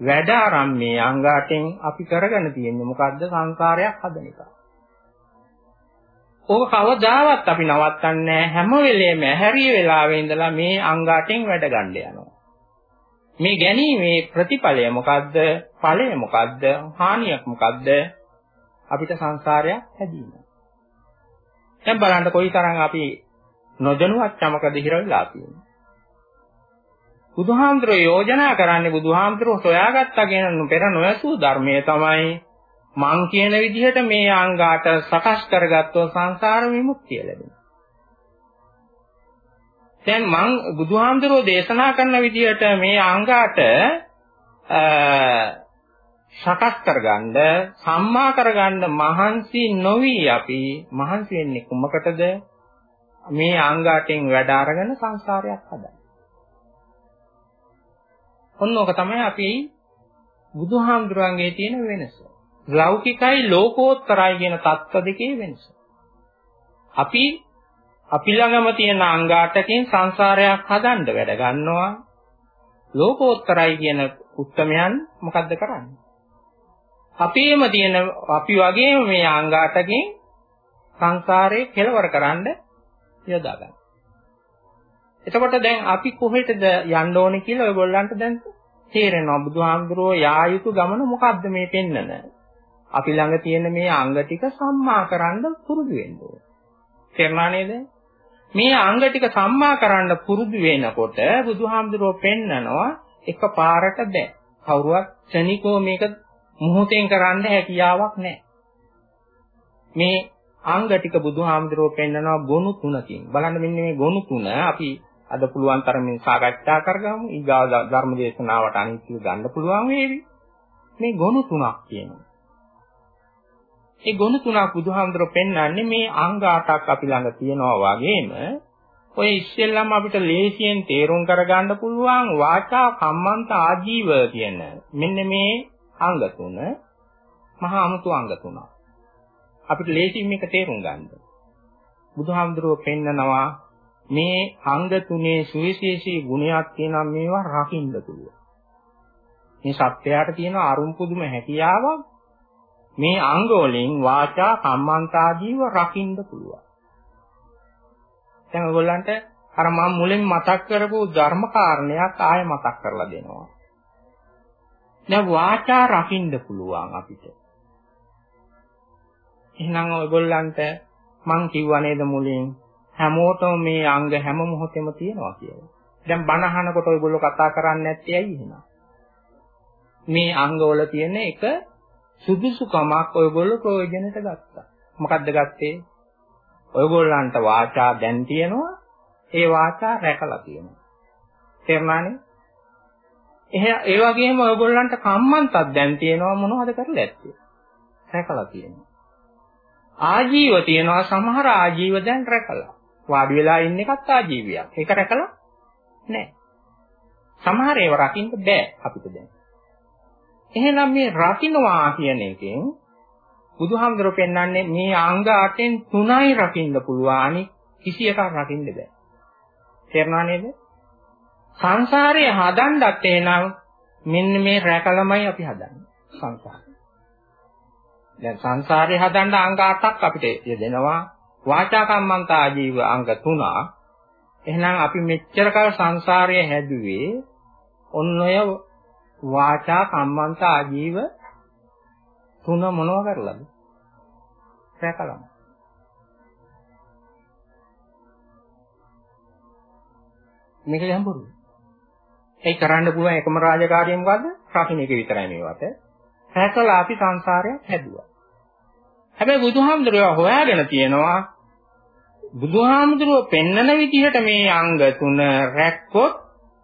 වැඩ ආරම් මේ අංග 8ෙන් අපි කරගෙන තියෙන්නේ මොකද්ද සංසාරයක් හදන එක. ඕක කවදාවත් අපි නවත්තන්නේ හැම වෙලේම ඇහැරිය වෙලාවේ ඉඳලා මේ අංග 8ෙන් වැඩ ගන්න යනවා. මේ ගැනීමේ ප්‍රතිඵලය මොකද්ද? ඵලය මොකද්ද? හානියක් මොකද්ද? අපිට සංසාරයක් හැදීම. දැන් බලන්න කොයිතරම් අපි නොදැනුවත් චමකද හිරවිලා තියෙන්නේ. බුදුහාමුදුරෝ යෝජනා කරන්නේ බුදුහාමුදුරෝ සොයාගත්තා කියන පෙර නොයසූ ධර්මයේ තමයි මං කියන විදිහට මේ අංගාට සකස් කරගත්තොත් සංසාර විමුක්තිය ලැබෙනවා. දැන් මං බුදුහාමුදුරෝ දේශනා කරන විදිහට මේ අංගාට සකස් කරගන්න සම්මා කරගන්න මහන්සි නොවි අපි මහන්සි වෙන්නේ කොමකටද මේ අංගාටෙන් වැඩ අරගෙන සංසාරයක් හදන්න. ඔන්නෝක තමයි අපි බුදුහාමුදුරන්ගේ තියෙන වෙනස. ලෞකිකයි ලෝකෝත්තරයි කියන தත්ත දෙකේ වෙනස. අපි අපි ළඟම තියෙන අංගාටකින් සංසාරයක් හදන්න වැඩ ගන්නවා. ලෝකෝත්තරයි කියන උත්තරමයන් මොකද්ද කරන්නේ? අපේම තියෙන අපි වගේම මේ අංගාටකින් සංසාරේ කෙලවර කරන්න යොදා ගන්න. එතකොට දැන් අපි කොහෙටද යන්න ඕනේ කියලා ඔයගොල්ලන්ට දැන් තේරෙනවා බුදුහාමුදුරුවෝ යා යුතු ගමන මොකද්ද මේ පෙන්නන. අපි ළඟ තියෙන මේ අංග ටික සම්මා කරන්න පුරුදු වෙන්න ඕනේ. තේරුණා නේද? මේ අංග ටික සම්මා කරන්න පුරුදු වෙනකොට බුදුහාමුදුරුවෝ පෙන්නනවා එකපාරට බෑ. කවුරුවත් ක්ෂණිකව මේක මොහොතෙන් කරන්න හැකියාවක් නැහැ. මේ අංග ටික බුදුහාමුදුරුවෝ පෙන්නනවා ගොනු තුනකින්. බලන්න මෙන්න මේ ගොනු තුන අපි අද පුළුවන් තරමින් සාකච්ඡා කරගමු. ඊගා ධර්ම දේශනාවට අනිත්‍ය ගන්න පුළුවන් වේවි. මේ ගොනු තුනක් කියනවා. ඒ ගොනු තුනක් බුදුහාමුදුරුවෝ පෙන්වන්නේ මේ අංග 8ක් අපි ළඟ තියෙනවා වගේම ඔය ඉස්සෙල්ලම අපිට ලේසියෙන් තේරුම් කරගන්න පුළුවන් වාචා කම්මන්ත ආජීව කියන මෙන්න මේ අංග තුන මහා අමුතු අංග තුනක්. අපිට ලේසියෙන් මේක තේරුම් ගන්න. බුදුහාමුදුරුවෝ පෙන්නනවා මේ අංග තුනේ සුවිශේෂී ගුණයක් තියෙනවා මේවා රකින්න පුළුවන්. මේ සත්‍යයට තියෙන අරුම් පුදුම හැකියාවක් මේ අංග වලින් වාචා කම්මන්තාදීව රකින්න පුළුවන්. දැන් ඔයගොල්ලන්ට අර මම මුලින් මතක් කරපු ධර්ම කාරණයක් ආයෙ මතක් කරලා දෙනවා. දැන් වාචා රකින්න පුළුවන් අපිට. එහෙනම් ඔයගොල්ලන්ට මං කිව්වා නේද මුලින් හැමෝටම මේ අංග හැම මොහොතෙම තියෙනවා කියලා. දැන් බණ අහනකොට ඔයගොල්ලෝ කතා කරන්නේ නැත්තේ ඇයි එහෙනම්? මේ අංගවල තියෙන එක සුදුසුකමක් ඔයගොල්ලෝ ප්‍රයෝජනෙට ගත්තා. මොකද්ද ගත්තේ? ඔයගොල්ලන්ට වාචා දැන් තියෙනවා. ඒ වාචා රැකලා තියෙනවා. තේරුණානේ? ඒ වගේම ඔයගොල්ලන්ට කම්මන්තක් දැන් තියෙනවා මොනවද කරලා ඇත්තේ? රැකලා තියෙනවා. ආජීව තියෙනවා සමහර ආජීව දැන් රැකලා. වාඩි වෙලා ඉන්න එකත් ආජීවයක්. ඒක රැකලා නැහැ. සමහර ඒවා රකින්න බෑ අපිට දැන්. එහෙනම් මේ රකින්නවා කියන එකෙන් බුදුහාමුදුරුවෝ පෙන්වන්නේ මේ අංග 8න් 3යි රකින්න පුළුවන් අනික කිසි එකක් රකින්න බෑ. තේරුණා නේද? සංසාරේ හදන්නත් එහෙනම් මෙන්න මේ රැකලමයි අපි හදන්නේ. සංසාරේ. දැන් සංසාරේ හදන්න අංග 8ක් අපිට යෙදෙනවා. වාචා කම්මන්තා ආජීව අංග 3. එහෙනම් අපි මෙච්චර කල සංසාරය හැදුවේ ඔන්න ඔය වාචා කම්මන්ත ආජීව තුන මොනව කරලාද? රැකලම. මේක ගැඹුරුයි. ඒ කරන්න පුළුවන් එකම රාජකාරිය මොකද්ද? රකින්න එක විතරයි මේවට. රැකලා අපි සංසාරයක් හැදුවා. හැබැයි බුදුහාමුදුරුවෝ හොයාගෙන තියෙනවා බුදුහාමුදුරුවෝ පෙන්නන විදිහට මේ අංග තුන රැක්කොත්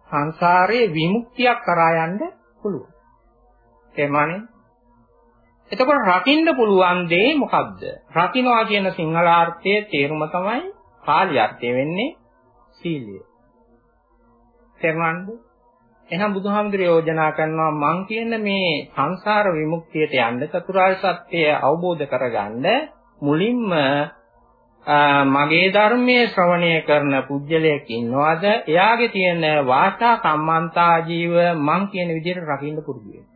සංසාරයේ විමුක්තියක් කරා යන්න පුළුවන්. තේරුණානේ? එතකොට රකින්න පුළුවන් දේ මොකද්ද? රකින්නවා කියන සිංහලාර්ථයේ තේරුම තමයි පාලි අර්ථය වෙන්නේ සීලය. තේරුණාද? එහෙනම් බුදුහාමුදුරේ යෝජනා කරනවා මං කියන මේ සංසාර විමුක්තියට යන්න චතුරාර්ය සත්‍ය අවබෝධ කරගන්න මුලින්ම මගේ ධර්මයේ ශ්‍රවණය කරන පුජ්‍යලයක් ඉන්නවද? එයාගේ තියෙන වාචා කම්මන්තා ජීව මං කියන විදිහට රකින්න පුරුදු වෙන්න.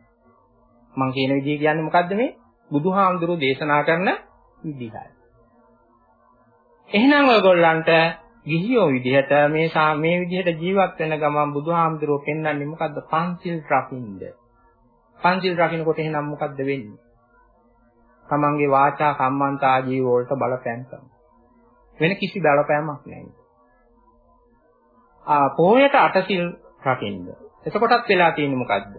මං කියන විදිහ කියන්නේ මොකද්ද මේ? බුදුහාමුදුරුවෝ දේශනා කරන විදිහයි. එහෙනම් ඔයගොල්ලන්ට ගිහියෝ විදිහට මේ මේ විදිහට ජීවත් වෙන ගමන් බුදුහාමුදුරුවෝ පෙන්වන්නේ මොකද්ද? පංචිල් රකින්ද. පංචිල් රකින්නකොට එහෙනම් මොකද්ද වෙන්නේ? තමන්ගේ වාචා කම්මන්තා ජීව වලට බලපෑම් කරනවා. වෙන කිසි බලපෑමක් නැහැ. ආ පොයට අටසිල් රකින්න. එතකොටත් වෙලා තියෙන්නේ මොකද්ද?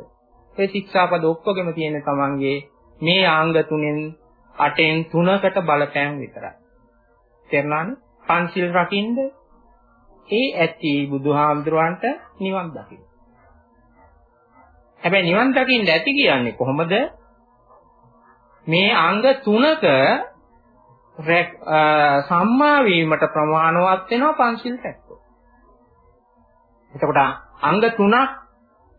ඒ ශික්ෂාපද ඔක්කොගෙම තියෙන තමන්ගේ මේ ආංග තුනෙන් අටෙන් තුනකට බලපෑම් විතරයි. තේරුණානේ? පන්සිල් රකින්න ඒ ඇති බුදුහාමුදුරන්ට නිවන් දකින්න. හැබැයි නිවන් දකින්න ඇති කියන්නේ කොහොමද? මේ අංග තුනක සම්මා වීමට ප්‍රමාණවත් වෙනවා පංචිල් රැක්කොත්. එතකොට අංග තුනක්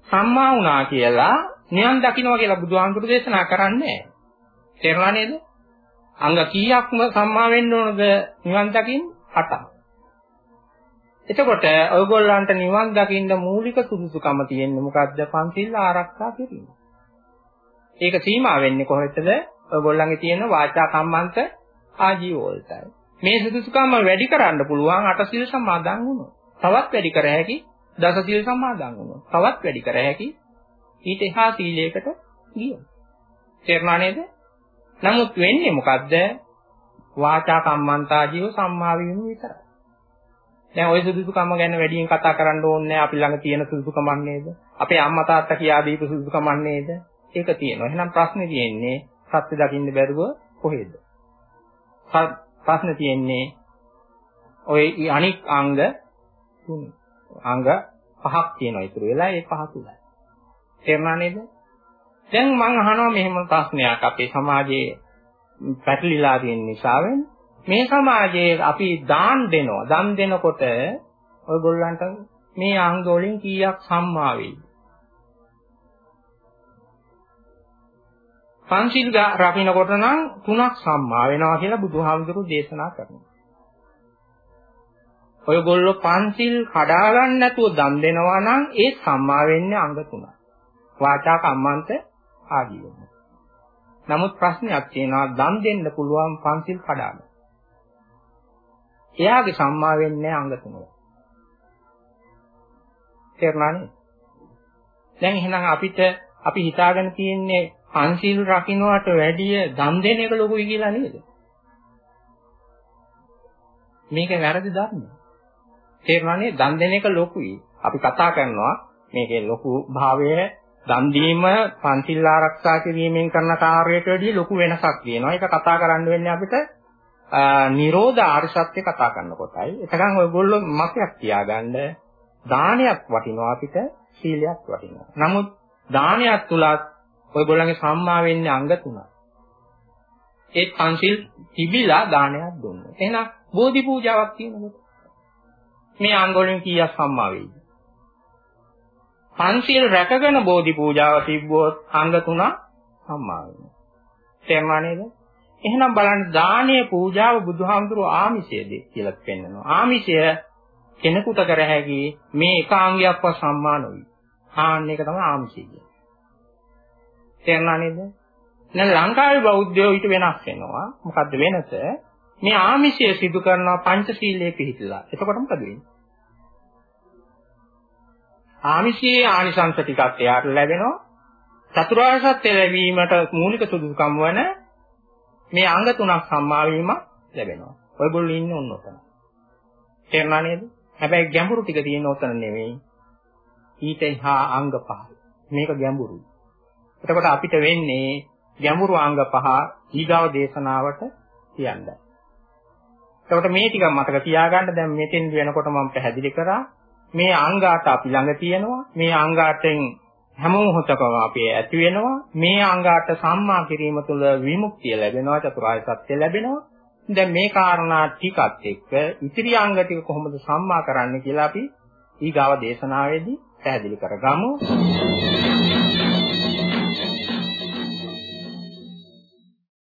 සම්මා වුණා කියලා නිවන් දකින්නවා කියලා බුදුහාමුදුරු දේශනා කරන්නේ නැහැ. තේරුණා නේද? අංග කීයක්ම සම්මා වෙන්න ඕනද නිවන් දකින්න? 8ක්. එතකොට ඔයගොල්ලන්ට නිවන් දකින්න මූලික සුදුසුකම තියෙන්නේ මොකද්ද? පංචිල් ආරක්ෂා කිරීම. ඒක සීමා වෙන්නේ කොහෙටද? ඔයගොල්ලන්ගේ තියෙන වාචා කම්මන්ත ආජීව වලටයි. මේ සුදුසුකම වැඩි කරන්න පුළුවන් අටසිල් සමාදන් වුණොත්. තවත් වැඩි කර හැකි දසසිල් සමාදන් වුණොත්. තවත් වැඩි කර හැකි ඊට එහා සීලයකට ගියොත්. තේරුණා නේද? නමුත් වෙන්නේ මොකද්ද? වාචා කම්මන්තා ජීව සම්මා වීම විතරයි. දැන් ওই සුදුසුකම ගැන වැඩියෙන් කතා කරන්න ඕනේ අපි ළඟ තියෙන සුදුසුකමක් නේද? අපේ අම්මා තාත්තා කියා දීපු සුදුසුකමක් නේද? ඒක තියෙනවා. එහෙනම් ප්‍රශ්නේ තියෙන්නේ සත්‍ය දකින්න බැරුව කොහෙද? ප්‍රශ්න තියෙන්නේ ඔය අනික් අංග තුන. අංග පහක් තියෙනවා ඉතුරු වෙලා ඒ පහ තුනයි. තේරුණා නේද? දැන් මම අහනවා මෙහෙම ප්‍රශ්නයක් අපේ සමාජයේ පැටලිලා තියෙන නිසා මේ සමාජයේ අපි දාන් දෙනවා. දන් දෙනකොට ඔයගොල්ලන්ට මේ අංග වලින් කීයක් සම්මා වෙයිද? පංචිල් රකින්නකොට නම් තුනක් සම්මා වෙනවා කියලා බුදුහාමුදුරු දේශනා කරනවා. ඔයගොල්ලෝ පංචිල් කඩා ගන්න නැතුව දන් දෙනවා නම් ඒ සම්මා වෙන්නේ අංග තුනක්. වාචා කම්මන්ත ආජීවම. නමුත් ප්‍රශ්නයක් තියෙනවා දන් දෙන්න පුළුවන් පංචිල් කඩාගෙන. එයාගේ සම්මා වෙන්නේ අංග තුනක්. තේරුණානේ? දැන් එහෙනම් අපිට අපි හිතාගෙන තියෙන්නේ පංචිල් රකින්නට වැඩිය දන් දෙන එක ලොකුයි කියලා නේද? මේක වැරදි ධර්මයක්. තේරුණානේ දන් දෙන එක ලොකුයි. අපි කතා කරනවා මේකේ ලොකු භාවය දන් දීම පන්සිල් ආරක්ෂා කිරීමෙන් කරන කාර්යයට වඩා ලොකු වෙනසක් තියෙනවා. ඒක කතා කරන්න වෙන්නේ අපිට නිරෝධ ආර්ය සත්‍ය කතා කරනකොටයි. එතකන් ඔයගොල්ලෝ මතයක් තියාගන්න දානයක් වටිනවා අපිට සීලයක් වටිනවා. නමුත් දානයක් තුලත් ඔයගොල්ලන්ගේ සම්මා වෙන්නේ අංග තුනක්. ඒ පන්සිල් තිබිලා දානයක් දුන්නා. එහෙනම් බෝධි පූජාවක් තියෙනකොට මේ අංග වලින් කීයක් සම්මා වෙයිද? පන්සිල් රැකගෙන බෝධි පූජාව තිබ්බොත් අංග තුනක් සම්මා වෙනවා. තේරුණා නේද? එහෙනම් බලන්න දානීය පූජාව බුදුහාමුදුරුවෝ ආමිෂයද කියලා පෙන්නනවා. ආමිෂය කෙනෙකුට කර හැකි මේ එකාංගයක්වත් සම්මා නොවි. ආන්න එක තමයි ආමිෂය කියන්නේ. තේරුණා නේද? දැන් ලංකාවේ බෞද්ධයෝ ඊට වෙනස් වෙනවා. මොකද්ද වෙනස? මේ ආමිෂය සිදු කරනවා පංචශීලයේ පිළිපදලා. එතකොට මොකද වෙන්නේ? ආමිෂයේ ආනිසංස ටිකක් එයාට ලැබෙනවා. චතුරාර්ය සත්‍ය ලැබීමට මූලික සුදුසුකම් වන මේ අංග තුනක් සම්මා වීම ලැබෙනවා. ඔයගොල්ලෝ ඉන්නේ ඔන්න ඔතන. තේරුණා නේද? හැබැයි ගැඹුරු ටික තියෙන ඔතන නෙවෙයි. ඊට එහා අංග පහ. මේක ගැඹුරුයි. එතකොට අපිට වෙන්නේ ගැඹුරු අංග පහ ඊගාව දේශනාවට කියන්නයි. එතකොට මේ ටික මතක තියාගන්න. දැන් මෙතෙන් වෙනකොට මම පැහැදිලි කරා. මේ අංගාට අපි ළඟ තියෙනවා. මේ අංගාටෙන් හැම මොහොතකම අපි ඇති වෙනවා. මේ අංගාට සම්මා කිරීම තුළ විමුක්තිය ලැබෙනවා චතුරාර්ය සත්‍ය ලැබෙනවා. දැන් මේ කාරණා ටිකත් එක්ක ඉතිරි අංග ටික කොහොමද සම්මා කරන්නේ කියලා අපි ඊගාව දේශනාවේදී පැහැදිලි කරගමු.